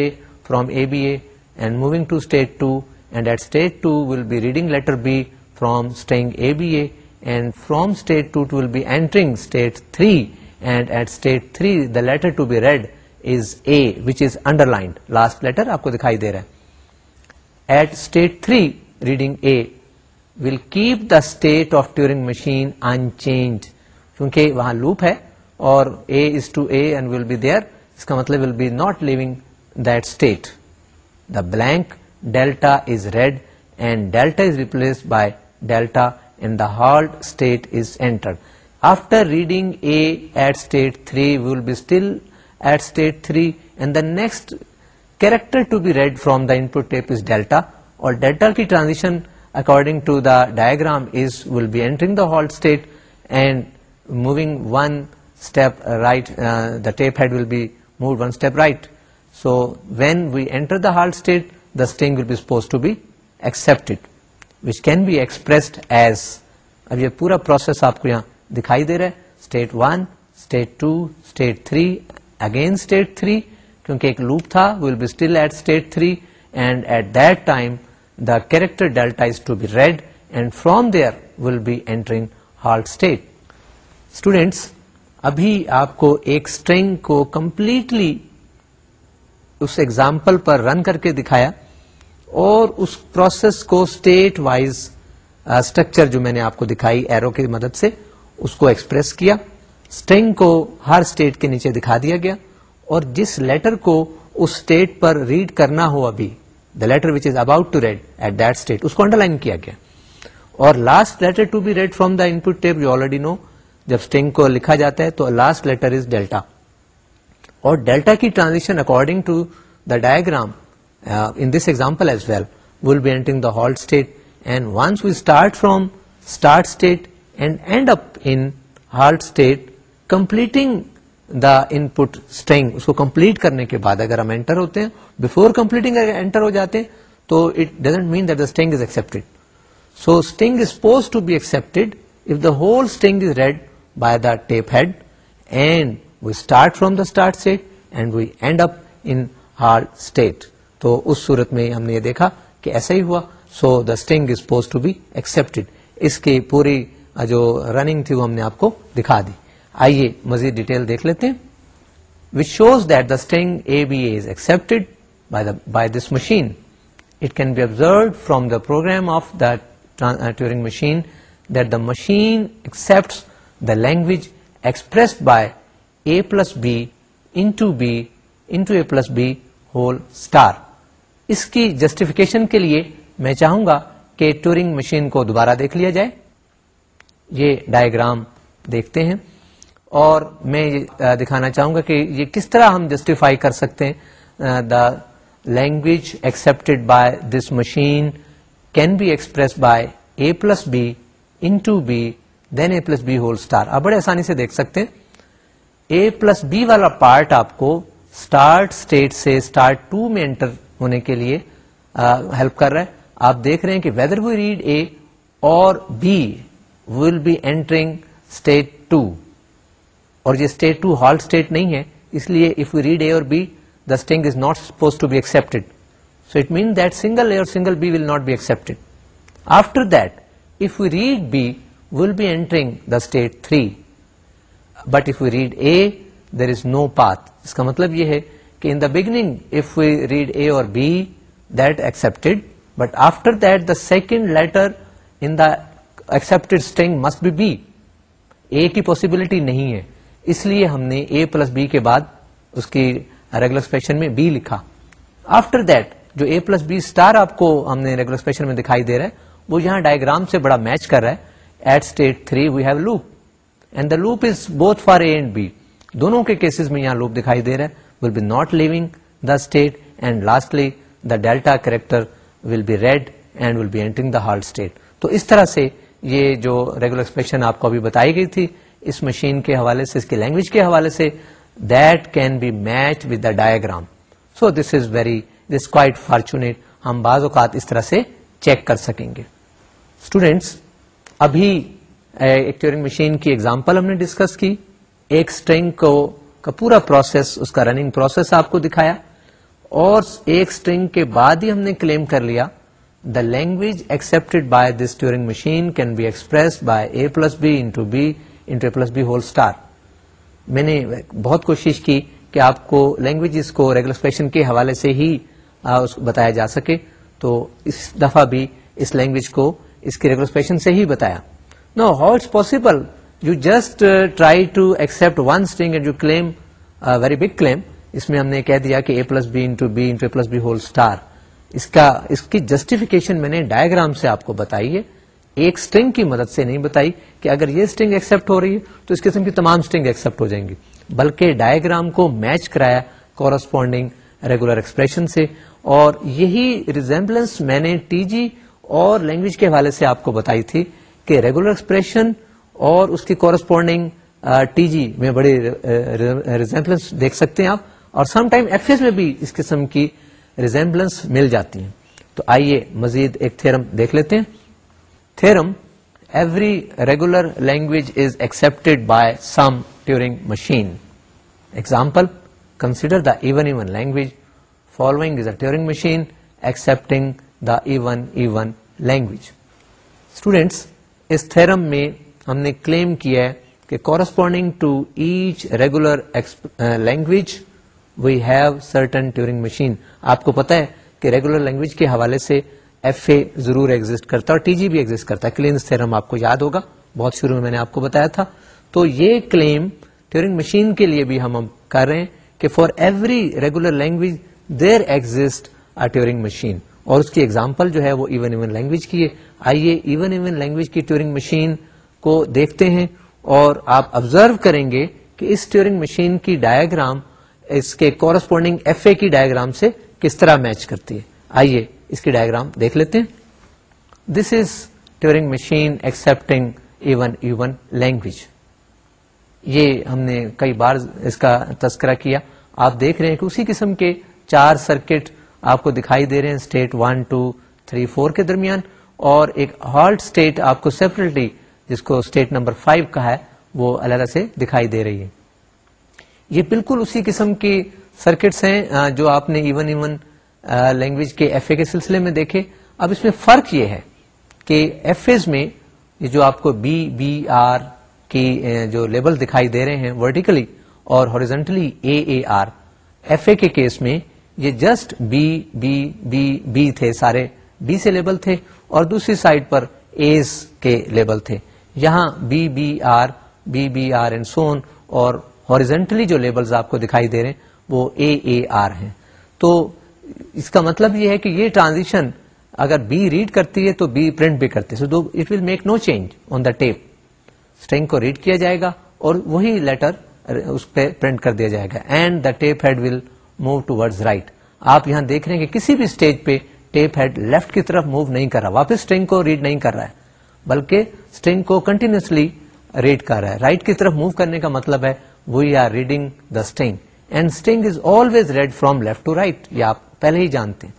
from A B A موگ state two and at state two be reading letter B from from state be entering three and at state تھریٹر which is underline last letter آپ کو دکھائی دے رہا ہے at state three reading A will keep the state of Turing machine unchanged کیونکہ وہ loop ہے اور A A is to and will be there اس کا مطلب will be not leaving that state the blank delta is read and delta is replace by delta and the halt state is entered after reading A at state three will be still at state three and the next character to be read from the from tape is delta اور delta کی transition according to the diagram is will be entering the halt state and moving one tape head will be moved one step right so when we enter the halt state the string will be suppose to be accept which can be expressed as اب یہ پورا process آپ کو یہاں دکھائی دے رہا ہے state one state two state three again state three کیونکہ ایک لوپ تھا will be still at state three and at that time the character delta is to be read and from there will be entering halt state students ابھی آپ کو ایک string کو completely اس example پر رن کر کے دکھایا اور اس پروسیس کو اسٹیٹ وائز اسٹرکچر جو میں نے آپ کو دکھائی ایرو کی مدد سے اس کو ایکسپریس کیا اسٹرینگ کو ہر اسٹیٹ کے نیچے دکھا دیا گیا اور جس لیٹر کو اس اسٹیٹ پر ریڈ کرنا ہو ابھی the letter which is about to read at that state اس کو انڈر لائن کیا گیا اور last letter to be read from the input tape you already know جب کو لکھا جاتا ہے تو لاسٹ لیٹر از ڈیلٹا اور ڈیلٹا کی transaction according to the diagram in this example as well will be entering the state and once we start start state state and end up in completing the input string اس کو complete کرنے کے بعد اگر ہم enter ہوتے ہیں before completing enter ہو جاتے ہیں تو it doesn't mean that the string is accept so string is pose to be accepted if the whole string is read by the tape head and we start from the start and we end up in تو اس صورت میں ہم نے یہ دیکھا کہ ایسا ہی ہوا so the string is pose to be accepted اس کی پوری جو رننگ تھی وہ ہم نے آپ کو دکھا دی آئیے مزید ڈیٹیل دیکھ لیتے ہیں which shows that the string A B A is accepted by this machine it can be observed from the program of the Turing machine that the machine accept language express by A plus B into B into A plus B whole star اس کی justification کے لیے میں چاہوں گا کہ Turing machine کو دوبارہ دیکھ لیا جائے یہ ڈائگرام دیکھتے ہیں اور میں یہ دکھانا چاہوں گا کہ یہ کس طرح ہم جسٹیفائی کر سکتے ہیں the language accept by this machine can be express by A plus B into B then A plus B whole star آپ بڑے آسانی سے دیکھ سکتے ہیں اے پلس بی والا پارٹ آپ کو اسٹارٹ اسٹیٹ سے اسٹارٹ ٹو میں انٹر ہونے کے لیے ہیلپ کر رہا ہے آپ دیکھ رہے ہیں کہ ویدر وی ریڈ اے اور B will be entering state two اور یہ اسٹیٹ ٹو ہال اسٹیٹ نہیں ہے اس لیے اف یو ریڈ اے اور B the string is not suppose to be accept so it mean that single A اور single B will not be accept after that if you read B will be entering the state three but if you read A there is no path اس کا مطلب یہ ہے کہ in the read if or read A اور but after but after the second letter in accepted string must be B A کی possibility نہیں ہے اس لیے ہم نے اے پلس بی کے بعد اس کی ریگولر فیشن میں بی لکھا آفٹر دیٹ جو پلس بی اسٹار آپ کو ہم نے ریگولر میں دکھائی دے رہا ہے وہ یہاں ڈائگرام سے بڑا میچ کر رہا ہے at state three we have loop and the loop is both for A and B دونوں کے کیسز میں یہاں لوپ دکھائی دے رہا ہے will be not leaving the state and lastly the delta character will be read and will be entering the hard state تو اس طرح سے یہ جو ریگولر ایکسپریشن آپ کو ابھی بتائی گئی تھی اس مشین کے حوالے سے اس کی لینگویج کے حوالے سے that can be match with the diagram so this is very this quite fortunate ہم بعض اوقات اس طرح سے چیک کر سکیں گے اسٹوڈینٹس ابھی ایک ٹیورنگ مشین کی ایگزامپل ہم نے ڈسکس کی ایک اسٹرنگ کو کا پورا پروسیس اس کا رننگ پروسیس آپ کو دکھایا اور ایک اسٹرنگ کے بعد ہی ہم نے کلیم کر لیا the language accept by this Turing machine can be express by A plus B into B into plus B whole star میں نے بہت کوشش کی کہ آپ کو لینگویج کو ریگولر فیشن کے حوالے سے ہی بتایا جا سکے تو اس دفعہ بھی اس لینگویج کو اس کی ریگلرشن سے ہی بتایا no how it's possible you just try to accept one string you claim very big claim اس میں ہم نے کہہ دیا کہ A plus plus B B B into into whole star اس اس کا کی جسٹیفیکیشن میں نے ڈائگرام سے آپ کو بتائی ہے ایک اسٹرنگ کی مدد سے نہیں بتائی کہ اگر یہ اسٹرنگ ایکسپٹ ہو رہی ہے تو اس قسم کی تمام اسٹنگ ایکسپٹ ہو جائیں گی بلکہ ڈائگرام کو میچ کرایا کورسپونڈنگ ریگولر ایکسپریشن سے اور یہی ریزمبلنس میں نے ٹی جی اور لینگویج کے حوالے سے آپ کو بتائی تھی کہ ریگولر ایکسپریشن اور اس کی کورسپونڈنگ ٹی جی میں بڑے ریزمبلنس دیکھ سکتے ہیں آپ اور سم ٹائم ایف ایس میں بھی اس قسم کی ریزمبلنس مل جاتی ہیں تو آئیے مزید ایک تھرم دیکھ لیتے ہیں theorem every regular language is accepted by some Turing machine example consider the even even language following is a Turing machine accepting the even even language students اس تھرم میں ہم نے کلیم کیا ہے کہ corresponding to each regular language we have certain Turing machine آپ کو پتا ہے کہ ریگولر لینگویج کے حوالے سے ایف اے ضرور ایگزٹ کرتا ہے اور ٹی جی بھی ایگزٹ کرتا ہے کلینس تھرم آپ کو یاد ہوگا بہت شروع میں میں نے آپ کو بتایا تھا تو یہ کلیم ٹیورنگ مشین کے لیے بھی ہم کر رہے ہیں کہ for every regular language there exist a Turing machine اور اس کی ایگزامپل جو ہے وہ ایون ایون لینگویج کی ہے آئیے ایون ایون لینگویج کی ٹورنگ مشین کو دیکھتے ہیں اور آپ ابزرو کریں گے کہ اس ٹورنگ مشین کی اس کے کورسپونڈنگ ایف اے کی ڈائگرام سے کس طرح میچ کرتی ہے آئیے اس کی ڈائگرام دیکھ لیتے ہیں this is Turing machine accepting even even language یہ ہم نے کئی بار اس کا تذکرہ کیا آپ دیکھ رہے ہیں کہ اسی قسم کے چار سرکٹ آپ کو دکھائی دے رہے ہیں state one two three four کے درمیان اور ایک ہالٹ اسٹیٹ آپ کو سیپریٹلی جس کو اسٹیٹ نمبر فائیو کا ہے وہ علیحدہ سے دکھائی دے رہی ہے یہ بالکل اسی قسم کی سرکٹس ہیں جو آپ نے ایون ایون لینگویج کے ایف اے کے سلسلے میں دیکھے اب اس میں فرق یہ ہے کہ ایف ایز میں یہ جو آپ کو بی بی آر کی جو لیبل دکھائی دے رہے ہیں ورٹیکلی اور A A R F A کے کیس میں یہ just B B B B تھے سارے بی سے لیبل تھے اور دوسری سائڈ پر ایز کے لیبل تھے یہاں B B are B B are and سون اور جو لیبلز آپ کو دکھائی دے رہے وہ اے اے آر ہیں تو اس کا مطلب یہ ہے کہ یہ ٹرانزیشن اگر بی ریڈ کرتی ہے تو بی پرنٹ بھی کرتی ہے so will make no change on the tape string کو ریڈ کیا جائے گا اور وہی لیٹر اس پہ پرنٹ کر دیا جائے گا and the tape head will move to right آپ یہاں دیکھ رہے ہیں کہ کسی بھی اسٹیج پہ ٹیپ ہیڈ لیفٹ کی طرف موو نہیں کر رہا واپس اسٹرنگ کو ریڈ نہیں کر رہا ہے بلکہ اسٹرنگ کو کنٹینیوسلی ریڈ کر رہا ہے رائٹ کی طرف موو کرنے کا مطلب ہے we are reading the end is always read from left to right یا آپ پہلے ہی جانتے ہیں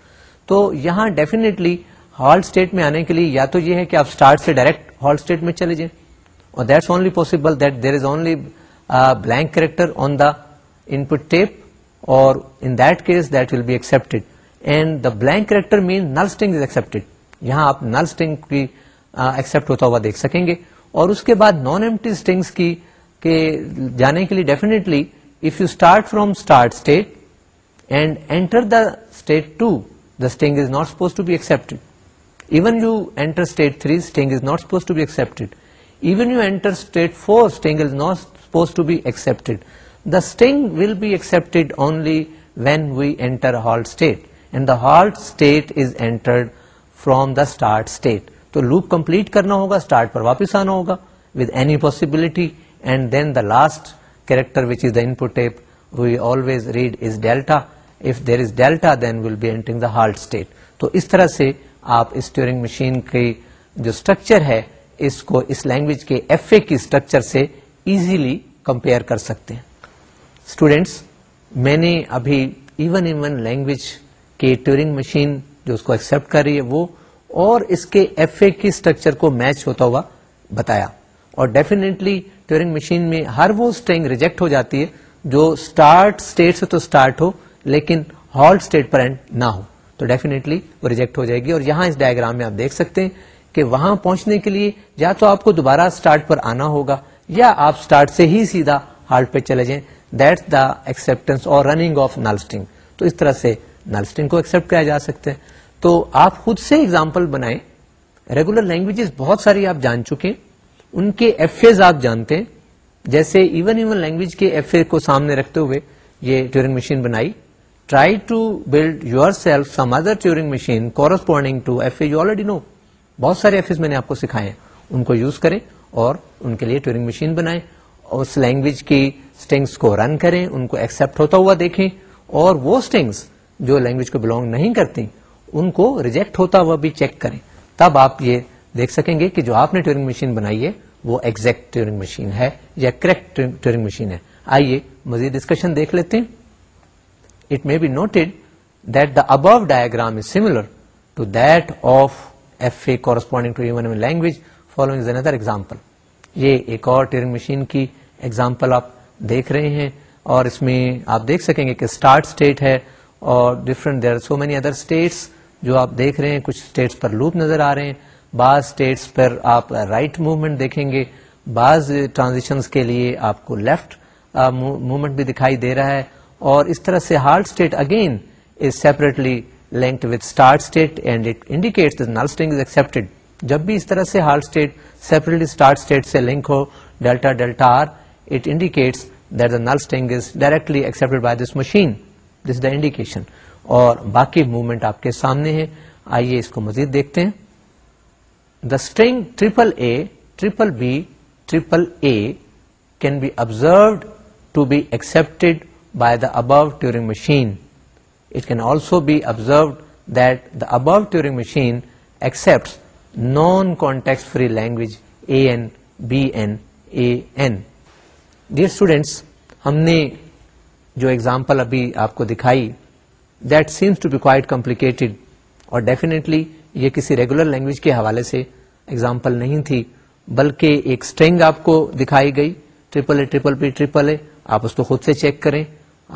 تو یہاں ڈیفینیٹلی ہال اسٹیٹ میں آنے کے لیے یا تو یہ ہے کہ آپ اسٹارٹ سے ڈائریکٹ ہال اسٹیٹ میں چلے جائیں اور that's only possible blank character on the input tape اور in that case that will be accept and the blank character mean null string is accept یہاں آپ نل اسٹنگ کی accept ہوتا ہوا دیکھ سکیں گے اور اس کے بعد نان ایمٹی اسٹنگس کی کے جانے کے لیے definitely define from start state and enter the state two the string is not suppose to be accept even you enter state three string is not suppose to be accept even you enter state four string is not suppose to be E string will be accept only when we enter halt state and the halt state is entered from the start state تو loop complete کرنا ہوگا start پر واپس آنا ہوگا with any possibility and then the last character which is the input we always read is delta if there is delta then will be entering the halt state تو اس طرح سے آپ اسٹیورنگ مشین کی جو اسٹرکچر ہے اس کو اس لینگویج کے ایف اے کی اسٹرکچر سے ایزیلی کمپیئر کر سکتے ہیں اسٹوڈینٹس میں نے ابھی ایون ایون لینگویج کے ٹورنگ مشین جو اس کو ایکسپٹ کر رہی ہے وہ اور اس کے ایف اے کی اسٹرکچر کو میچ ہوتا ہوا بتایا اور ٹورنگ مشین میں ہر وہ ریجیکٹ ہو جاتی ہے جو اسٹارٹ اسٹیٹ سے تو اسٹارٹ ہو لیکن ہال اسٹیٹ پر اینڈ نہ ہو تو وہ ریجیکٹ ہو جائے گی اور یہاں اس ڈائگرام میں آپ دیکھ سکتے ہیں کہ وہاں پہنچنے کے لیے یا تو آپ کو دوبارہ اسٹارٹ پر آنا ہوگا یا آپ اسٹارٹ سے ہی سیدھا ہالٹ پہ چلے جائیں دا ایکسپٹینس اور رننگ آف نالسٹنگ تو اس طرح سے نالسٹنگ کو ایکسپٹ کیا جا سکتے ہیں تو آپ خود سے اگزامپل بنائیں ریگولر لینگویجز بہت ساری آپ جان چکے ہیں ان کے ایف ایز آپ جانتے ہیں جیسے ایون ایون لینگویج کے ایف اے کو سامنے رکھتے ہوئے یہ ٹیورنگ مشین بنائی try to build yourself some other Turing machine corresponding to F A you already know بہت سارے ایف ایز میں نے آپ کو سکھائے ہیں ان کو یوز کریں اور ان کے لیے ٹیورنگ مشین بنائیں اس لینگویج کی اسٹنگس کو رن کریں ان کو ایکسپٹ ہوتا ہوا دیکھیں اور وہ اسٹنگس جو لینگویج کو بلونگ نہیں کرتی ان کو ریجیکٹ ہوتا ہوا بھی چیک کریں تب آپ یہ دیکھ سکیں گے کہ جو آپ نے مشین بنائی ہے وہ ایکزیکٹ مشین ہے یا کریکٹ مشین ہے آئیے مزید ڈسکشن دیکھ لیتے ہیں it may be noted that that the above is similar to to of F A corresponding language following example یہ ایک اور ٹیورنگ مشین کی ایگزامپل آپ دیکھ رہے ہیں اور اس میں آپ دیکھ سکیں گے کہ اسٹارٹ اسٹیٹ ہے اور different there so many other states جو آپ دیکھ رہے ہیں کچھ اسٹیٹس پر لوپ نظر آ رہے ہیں بعض اسٹیٹس پر آپ رائٹ right موومنٹ دیکھیں گے بعض ٹرانزیشن کے لیے آپ کو لیفٹ موومنٹ بھی دکھائی دے رہا ہے اور اس طرح سے hard state again is separately linked with start state and it indicate null string is accepted جب بھی اس طرح سے hard state separately start state سے لنک ہو delta delta are it indicates that the null string is directly accept by this machine this the indication اور باقی movement آپ کے سامنے ہے آئیے اس کو مزید دیکھتے ہیں the string triple A triple B triple A can be observed to be accepted by the above Turing machine it can also be observed that the above Turing machine accept non context free language A N B N N A dear students ہم نے جو example ابھی آپ کو دکھائی that seems to be quite complicated اور definitely یہ کسی ریگولر لینگویج کے حوالے سے ایگزامپل نہیں تھی بلکہ ایک اسٹرینگ آپ کو دکھائی گئی triple A triple P triple A آپ اس کو خود سے چیک کریں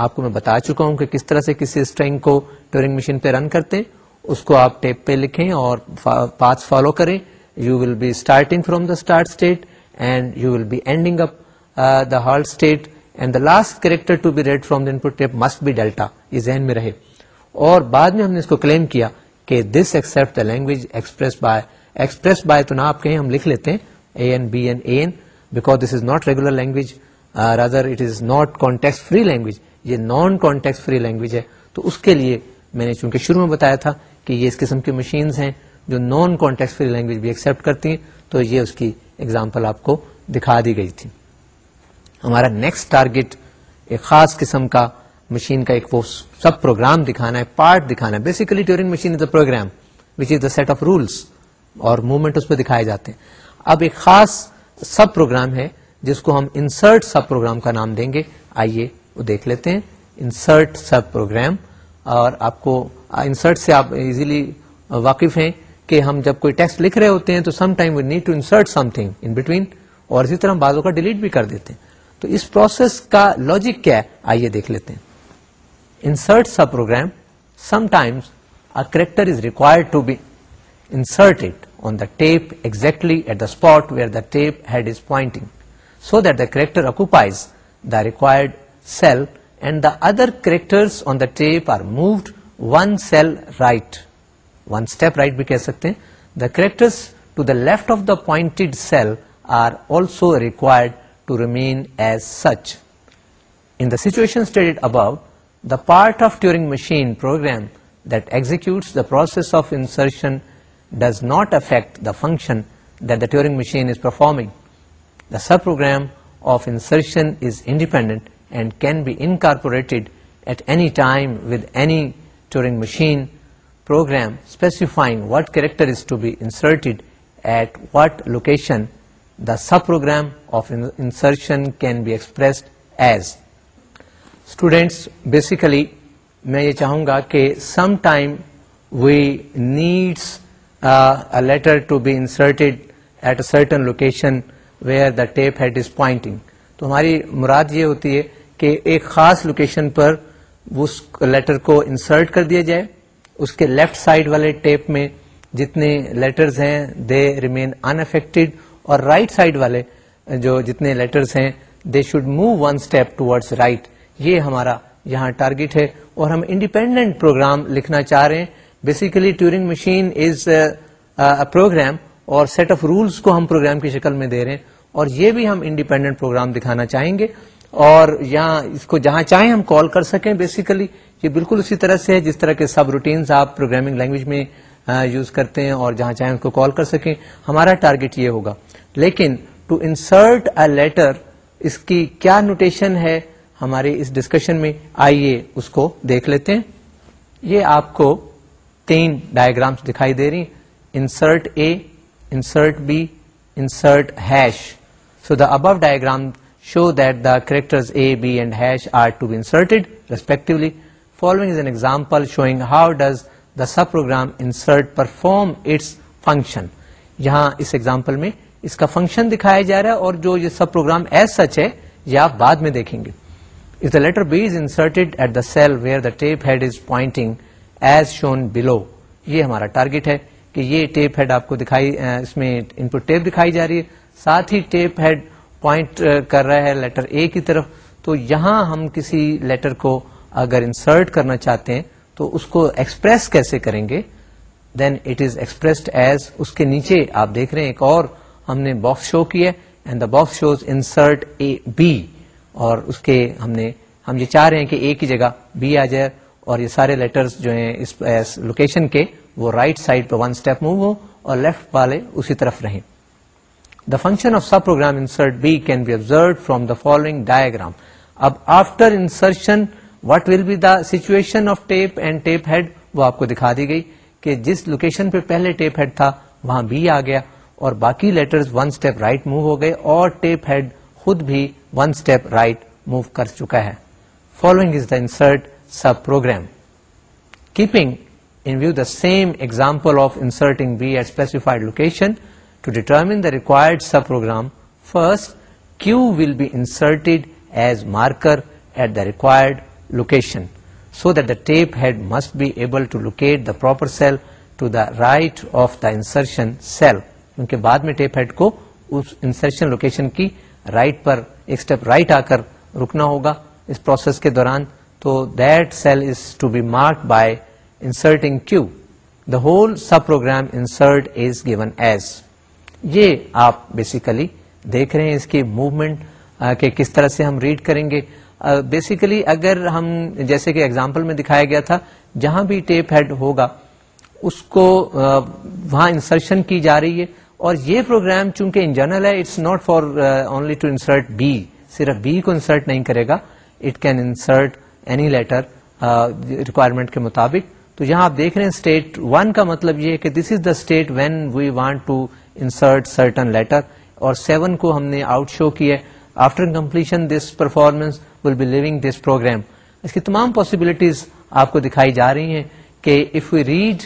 آپ کو میں بتا چکا ہوں کہ کس طرح سے کسی اسٹرینگ کو ٹورنگ مشین پہ رن کرتے اس کو آپ ٹیپ پہ لکھیں اور پاتھ فالو کریں you will be starting from the start state and you will be ending up the halt state and the last character to be read from must be delta یہ ذہن میں رہے اور بعد میں ہم نے اس کو کلیم کیا کہ this accept the language express by express by تو نہ آپ کہیں ہم لکھ لیتے ہیں A N N N B A because this is not regular language rather it is not context free language یہ نان کانٹیکس فری لینگویج ہے تو اس کے لیے میں نے چونکہ شروع میں بتایا تھا کہ یہ اس قسم کی مشینز ہیں جو نان کانٹیکس فری لینگویج بھی ایکسپٹ کرتی ہیں تو یہ اس کی ایگزامپل آپ کو دکھا دی گئی تھی ہمارا نیکسٹ ٹارگیٹ ایک خاص قسم کا مشین کا ایک وہ سب پروگرام دکھانا ہے پارٹ دکھانا ہے basically Turing machine is a program which is the set of rules اور موومنٹ اس پہ دکھائے جاتے ہیں اب ایک خاص سب پروگرام ہے جس کو ہم انسرٹ سب پروگرام کا نام دیں گے آئیے وہ دیکھ لیتے ہیں انسرٹ سب پروگرام اور آپ کو انسرٹ سے آپ ایزیلی واقف ہیں کہ ہم جب کوئی ٹیکسٹ لکھ رہے ہوتے ہیں تو some time we need to insert something in between اور اسی طرح ہم بعضوں کا ڈیلیٹ بھی کر دیتے ہیں تو اس پروسیس کا لاجک کیا ہے آئیے دیکھ لیتے ہیں insert sub programme times a character is required to be insert it on the tape exactly at the spot where the tape head is pointing so that the character occupies the required cell and the other character on the tape are moved one cell right one step right بھی کہہ سکتے ہیں the character left of the point cell are also required to remain as such. In the situation stated above, the part of Turing machine program that executes the process of insertion does not affect the function that the Turing machine is performing. The subprogram of insertion is independent and can be incorporated at any time with any Turing machine program, specifying what character is to be inserted at what location sub programme of insertion can be expressed as students basically میں یہ چاہوں گا کہ some time we needs letter to be inserted at a certain location where the tape head is pointing تو ہماری مراد یہ ہوتی ہے کہ ایک خاص لوکیشن پر اس لیٹر کو انسرٹ کر دیا جائے اس کے لیفٹ سائڈ والے ٹیپ میں جتنے لیٹرز ہیں دے ریمین انفیکٹڈ اور رائٹ سائڈ والے جو جتنے لیٹرس ہیں they should move one step towards right یہ ہمارا یہاں ٹارگیٹ ہے اور ہم انڈیپینڈنٹ پروگرام لکھنا چاہ رہے ہیں basically Turing machine is program اور سیٹ آف رولس کو ہم پروگرام کی شکل میں دے رہے ہیں اور یہ بھی ہم انڈیپینڈنٹ پروگرام دکھانا چاہیں گے اور یہاں اس کو جہاں چاہیں ہم کال کر سکیں بیسیکلی یہ بالکل اسی طرح سے ہے جس طرح کے سب روٹینز آپ پروگرامنگ لینگویج میں یوز کرتے ہیں اور جہاں چاہیں اس کو کال کر سکیں ہمارا ٹارگیٹ یہ ہوگا لیکن ٹو انسرٹ اے لیٹر اس کی کیا نوٹیشن ہے ہمارے اس ڈسکشن میں آئیے اس کو دیکھ لیتے ہیں یہ آپ کو تین ڈائگرامس دکھائی دے رہی insert A insert B insert hash so the above diagram show that the A B and hash are to be inserted respectively following is an example showing how does the sub programme insert perform its function یہاں اس example میں اس کا function دکھایا جا رہا ہے اور جو یہ سب پروگرام ایز سچ ہے یہ آپ بعد میں دیکھیں گے is the letter B is insert at the cell where the tape head is pointing as shown below یہ ہمارا ٹارگیٹ ہے کہ یہ ٹیپ ہیڈ آپ کو دکھائی اس میں ان پٹ ٹیپ دکھائی جا رہی ہے ساتھ ہی ٹیپ ہیڈ پوائنٹ کر رہا ہے لیٹر اے کی طرف تو یہاں ہم کسی لیٹر کو اگر انسرٹ کرنا چاہتے ہیں تو اس کو ایکسپریس کیسے کریں گے then it is expressed as اس کے نیچے آپ دیکھ رہے ہیں ایک اور ہم نے باکس شو کیا and the box shows insert A B اور اس کے ہم نے ہم یہ چاہ رہے ہیں کہ اے کی جگہ بی آ جائے اور یہ سارے لیٹرز جو ہیں اس لوکیشن کے وہ رائٹ سائڈ پہ ون اسٹیپ موو ہو اور لیفٹ والے اسی طرف رہیں the function of sub programme insert B can be observe from the following diagram اب after insertion what will be the situation of tape and tape head وہ آپ کو دکھا دی گئی کہ جس لوکیشن پہ پہلے ٹیپ ہیڈ تھا وہاں بی آ گیا اور باقی letters one step right move ہو گئے اور ٹیپ ہیڈ خود بھی ون اسٹیپ رائٹ موو کر چکا ہے following is the insert sub programme keeping in view the same example of inserting be at specified location to determine the required sub programme first Q will be inserted as marker at the required location so that the tape head must be able to locate the proper cell to the right of the insertion cell کے بعد میں tape head کو اس insertion location کی right پر ایک step right آ کر رکنا ہوگا اس پروسیس کے دوران تو that cell is to be mark by inserting Q the whole sub programme insert is given as یہ آپ بیسیکلی دیکھ رہے ہیں اس کی موومنٹ کہ کس طرح سے ہم ریڈ کریں گے بیسیکلی اگر ہم جیسے کہ ایگزامپل میں دکھایا گیا تھا جہاں بھی ٹیپ ہیڈ ہوگا اس کو وہاں انسرشن کی جا رہی ہے اور یہ پروگرام چونکہ ان جنرل ہے it's not for only to insert B صرف بی کو انسرٹ نہیں کرے گا it can insert any letter requirement کے مطابق تو یہاں آپ دیکھ رہے ہیں اسٹیٹ ون کا مطلب یہ کہ this is the state when we want to insert certain letter اور سیون کو ہم نے آؤٹ شو کیا ہے after completion this performance will be leaving this program اس کی تمام پاسبلٹیز آپ کو دکھائی جا رہی ہیں کہ if you read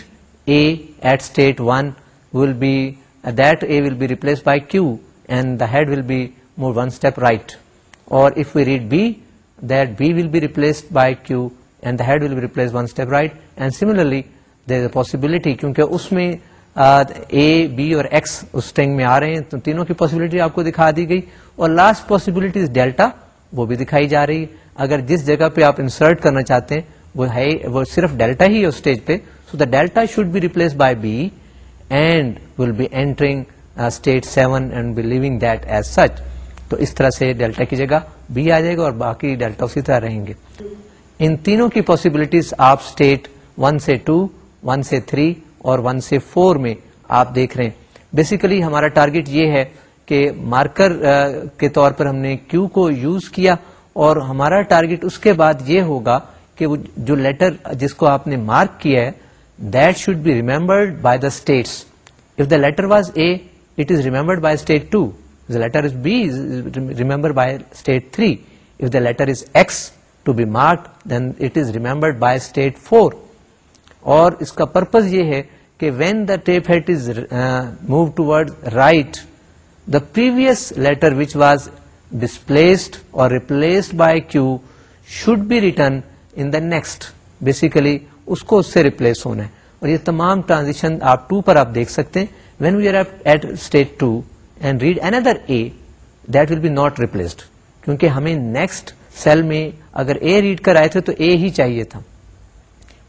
A at state one will be that A will be replace by Q and the head will be more one step right اور if we read B that B will be replaced by Q and the head will be replace one step right and similarly there a possibility کیونکہ اس میں اے B or x اس ٹینگ میں آ رہے ہیں تو تینوں کی پاسبلٹی آپ کو دکھا دی گئی اور لاسٹ پاسبلٹی ڈیلٹا وہ بھی دکھائی جا رہی ہے اگر جس جگہ پہ آپ انسرٹ کرنا چاہتے ہیں وہ ہے وہ صرف ڈیلٹا ہی ہے اسٹیج پہ so the delta should be replace by B تو اس طرح سے ڈیلٹا کی جگہ بی آ جائے گا اور باقی ڈیلٹا اسی طرح رہیں گے ان تینوں کی پاسبلٹیز آپ اسٹیٹ ون سے ٹو ون سے تھری اور ون سے فور میں آپ دیکھ رہے ہیں بیسیکلی ہمارا ٹارگیٹ یہ ہے کہ مارکر uh, کے طور پر ہم نے کیو کو یوز کیا اور ہمارا ٹارگیٹ اس کے بعد یہ ہوگا کہ جو لیٹر جس کو آپ نے مارک کیا ہے remembered by the state if the letter was A it remembered by state three the لیٹربرڈ by state four اور اس کا پرپز یہ ہے کہ when the tape head is move to right the previous letter which was displace اور replaced by Q should be returned basically اس کو اس سے ریپلیس ہونا ہے اور یہ تمام ٹرانزیکشن آپ ٹو پر آپ دیکھ سکتے ہیں when we are at state two and read another A that will be not replaced کیونکہ ہمیں نیکسٹ سیل میں اگر اے ریڈ کر آئے تھے تو اے ہی چاہیے تھا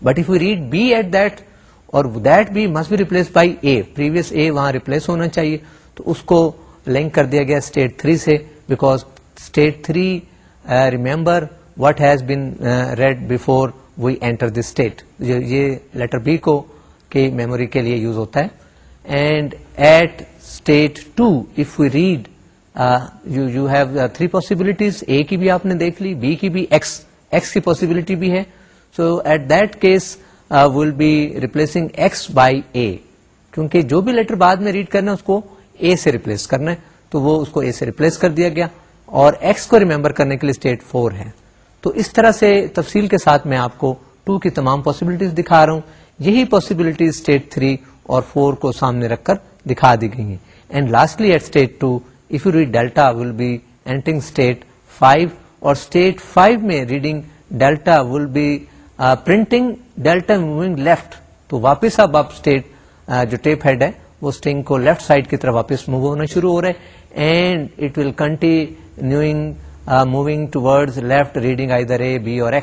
but if you read B at that اور that B B replace by A وہاں ریپلس ہونا چاہیے تو اس کو لنک کر دیا گیا اسٹیٹ تھری سے because state three remember what has been read before we enter this state یہ لیٹر بی کو کی میموری کے لیے یوز ہوتا ہے and at state two if we read you you have three possibilities A کی بھی آپ نے دیکھ لی بی کی بھی ایکس ایکس کی پاسبلٹی بھی ہے so at that case will be replacing X by A کیونکہ جو بھی لیٹر بعد میں ریڈ کرنا ہے اس کو اے سے ریپلیس کرنا ہے تو وہ اس کو اے سے ریپلیس کر دیا گیا اور ایکس کو ریمبر کرنے کے لیے اسٹیٹ فور ہے تو اس طرح سے تفصیل کے ساتھ میں آپ کو ٹو کی تمام پاسبلٹیز دکھا رہا ہوں یہی پاسبلٹیز اسٹیٹ تھری اور فور کو سامنے رکھ کر دکھا دی گئی ہیں and lastly at state state state two if you read delta will be اینٹنگ اور میں reading delta will be printing delta moving left تو واپس اب آپ اسٹیٹ uh, جو ٹیپ ہیڈ ہے وہ اسٹنگ کو لیفٹ سائڈ کی طرف واپس موو ہونا شروع ہو رہا ہے and it will continuing moving towards left reading either A B اور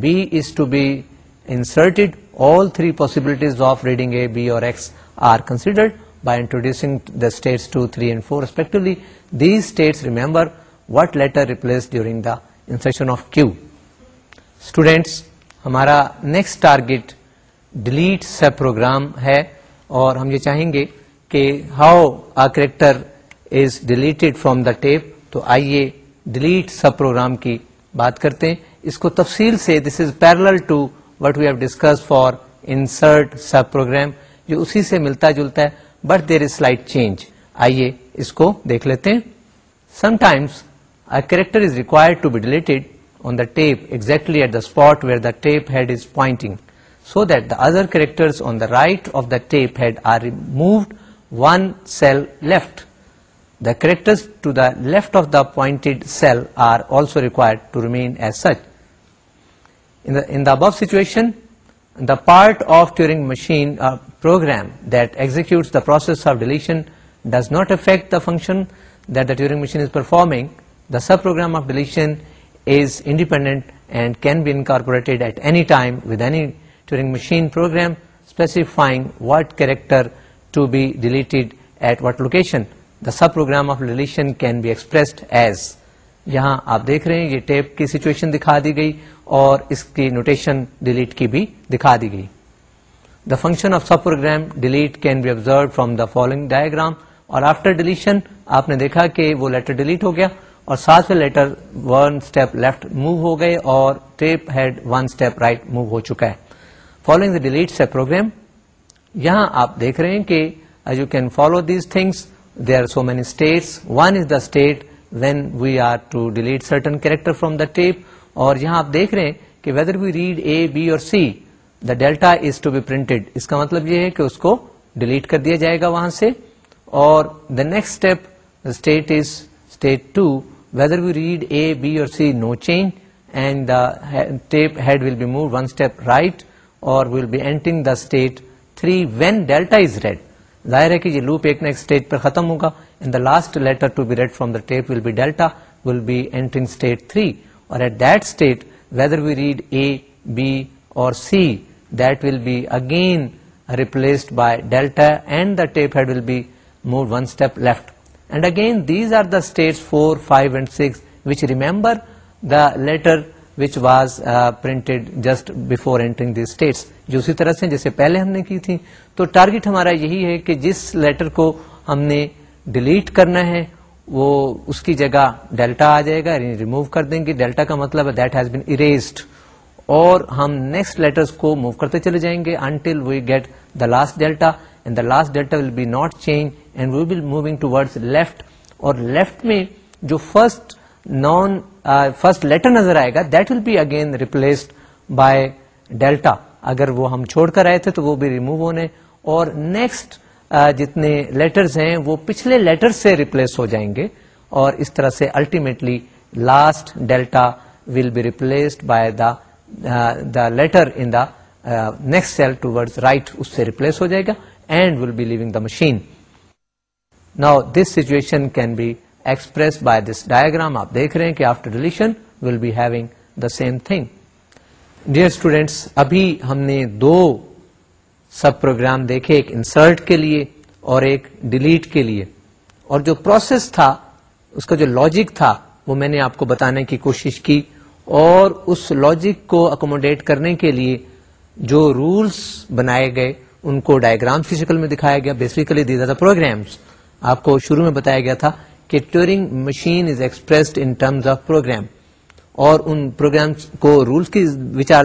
B as to be inserted all three considered of introducing considered by introducing three and four respectively. These states remember what letter replace during the insertion of Q students ہمارا next target delete سب programme ہے اور ہم یہ چاہیں گے کہ how a character is deleted from the tape تو آئیے ڈیلیٹ سب پروگرام کی بات کرتے ہیں اس کو تفصیل سے this is parallel to what we have discuss for insert sub programme جو اسی سے ملتا جلتا ہے but there is slight change آئیے اس کو دیکھ لیتے ہیں some times A character is required to be deleted on the tape exactly at the spot where the tape head is pointing, so that the other characters on the right of the tape head are removed, one cell left. The characters to the left of the pointed cell are also required to remain as such. In the above situation, the part of Turing machine uh, program that executes the process of deletion does not affect the function that the Turing machine is performing, the sub programme of deletion is independent and can be incorporate at any time machine program specifying what character to be deleted at what location the sub programme of deletion can be expressed as یہاں آپ دیکھ رہے ہیں یہ ٹیپ کی situation دکھا دی گئی اور اس کی نوٹیشن ڈیلیٹ کی بھی دکھا دی گئی the function of sub programme delete can be observe from the following diagram اور آفٹر ڈیلیشن آپ نے دیکھا کہ وہ لیٹر ڈیلیٹ ہو گیا اور میں letter one step left move ہو گئے اور tape head one step right move ہو چکا ہے فالوئنگ دا ڈیلیٹ پروگرام یہاں آپ دیکھ رہے ہیں کہ you can follow these things they are so many states one is the state when we are to delete certain character from the tape اور یہاں آپ دیکھ رہے ہیں کہ whether we read A B اور C the delta is to be printed اس کا مطلب یہ ہے کہ اس کو ڈیلیٹ کر دیا جائے گا وہاں سے اور the next step state is state two whether A اور C no change and the tape head be mop right اور یہ لوپ ایک نیکسٹ اسٹیج پر ختم ہوگا the last letter to be read from the B delta will be state three اور tape head will be step left and again these are the states four five and six which which remember the letter was printed just before entering the states جو اسی طرح سے جیسے پہلے ہم نے کی تھی تو ٹارگیٹ ہمارا یہی ہے کہ جس لیٹر کو ہم نے ڈیلیٹ کرنا ہے وہ اس کی جگہ ڈیلٹا آ جائے گا ریموو کر دیں گے ڈیلٹا کا مطلب ہے ہم نیکسٹ لیٹر کو موو کرتے چلے جائیں گے until we get the last delta and the last delta will be not change and we will moving toward left اور لیفٹ میں جو فرسٹ نان فرسٹ لیٹر نظر آئے گا that will be again replaced by delta اگر وہ ہم چھوڑ کر آئے تھے تو وہ بھی ریموو ہونے اور نیکسٹ uh, جتنے لیٹرز ہیں وہ پچھلے لیٹر سے ریپلیس ہو جائیں گے اور اس طرح سے ultimately last delta will be replaced by the the letter in the next cell toward right اس سے ریپلیس ہو جائے گا and will be leaving the machine نا this situation can be express by this diagram آپ دیکھ رہے ہیں کہ after deletion will being the same thing students ابھی ہم نے دو سب پروگرام دیکھے ایک انسرٹ کے لیے اور ایک ڈیلیٹ کے لیے اور جو پروسیس تھا اس کا جو لاجک تھا وہ میں نے آپ کو بتانے کی کوشش کی اور اس لاجک کو اکوموڈیٹ کرنے کے لیے جو رولس بنائے گئے ان کو ڈائگرام شکل میں دکھایا گیا basically these are the programs آپ کو شروع میں بتایا گیا تھا کہ Turing machine is expressed in in terms of program اور کو کی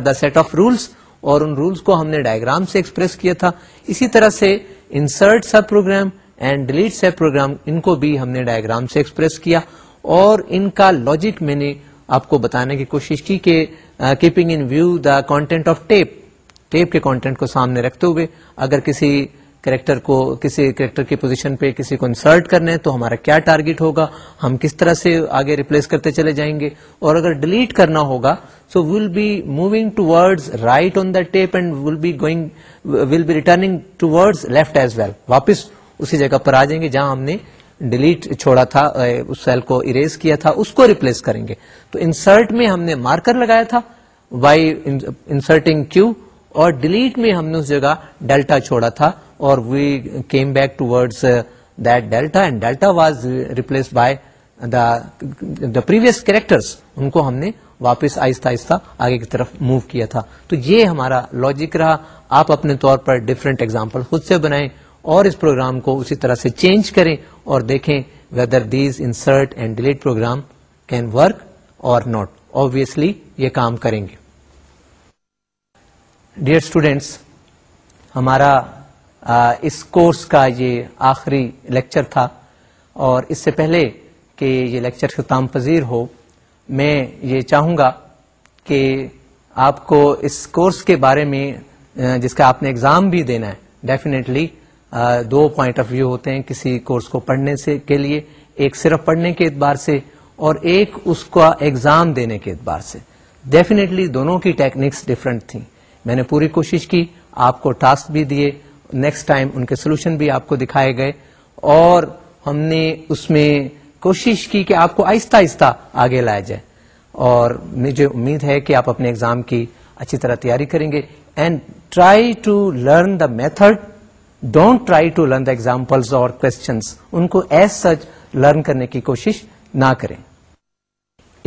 دا سیٹ آف رولس اور ان کو ہم نے ڈائگرام سے ایکسپریس کیا تھا اسی طرح سے insert sub programme and delete sub programme ان کو بھی ہم نے ڈائگرام سے ایکسپریس کیا اور ان کا لاجک میں نے آپ کو بتانے کی کوشش کی کہ keeping in view the content of tape tape کے کانٹینٹ کو سامنے رکھتے ہوئے اگر کسی کریکٹر کو کسی کریکٹر کی پوزیشن پہ کسی کو انسرٹ کرنا ہے تو ہمارا کیا ٹارگیٹ ہوگا ہم کس طرح سے آگے ریپلیس کرتے چلے جائیں گے اور اگر ڈیلیٹ کرنا ہوگا so will be moving modes right on the tape and will be going will be returning toward left as well واپس اسی جگہ پر آ جائیں گے جہاں ہم نے ڈیلیٹ چھوڑا تھا اس سیل کو اریز کیا تھا اس کو ریپلیس کریں گے تو انسرٹ میں ہم نے مارکر لگایا تھا وائی انسرٹنگ کیو اور ڈیلیٹ میں ہم نے اس جگہ ڈیلٹا چھوڑا تھا اور we came back toward that delta and delta was replaced by its character آہستہ آہستہ آگے کی طرف موو کیا تھا تو یہ ہمارا لاجک رہا آپ اپنے طور پر ڈفرینٹ ایگزامپل خود سے بنائیں اور اس پروگرام کو اسی طرح سے چینج کریں اور دیکھیں whether these insert and delete program can work اور ناٹ آبیسلی یہ کام کریں گے ڈیئر اسٹوڈینٹس ہمارا اس کورس کا یہ آخری لیکچر تھا اور اس سے پہلے کہ یہ لیکچر ختم پذیر ہو میں یہ چاہوں گا کہ آپ کو اس کورس کے بارے میں جس کا آپ نے ایگزام بھی دینا ہے ڈیفینیٹلی دو پوائنٹ آف ویو ہوتے ہیں کسی کورس کو پڑھنے سے کے لیے ایک صرف پڑھنے کے اعتبار سے اور ایک اس کا اگزام دینے کے اعتبار سے ڈیفینیٹلی دونوں کی ٹیکنیکس ڈفرینٹ تھیں میں نے پوری کوشش کی آپ کو ٹاسک بھی دیے نیکسٹ ٹائم ان کے سولوشن بھی آپ کو دکھائے گئے اور ہم نے اس میں کوشش کی کہ آپ کو آہستہ آہستہ آگے لایا جائے اور مجھے امید ہے کہ آپ اپنے ایگزام کی اچھی طرح تیاری کریں گے and try to learn the method don't try to learn the examples اور کوشچنس ان کو ایز سچ لرن کرنے کی کوشش نہ کریں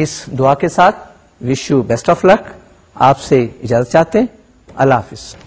اس دعا کے ساتھ wish you best of luck آپ سے اجازت چاہتے ہیں اللہ حافظ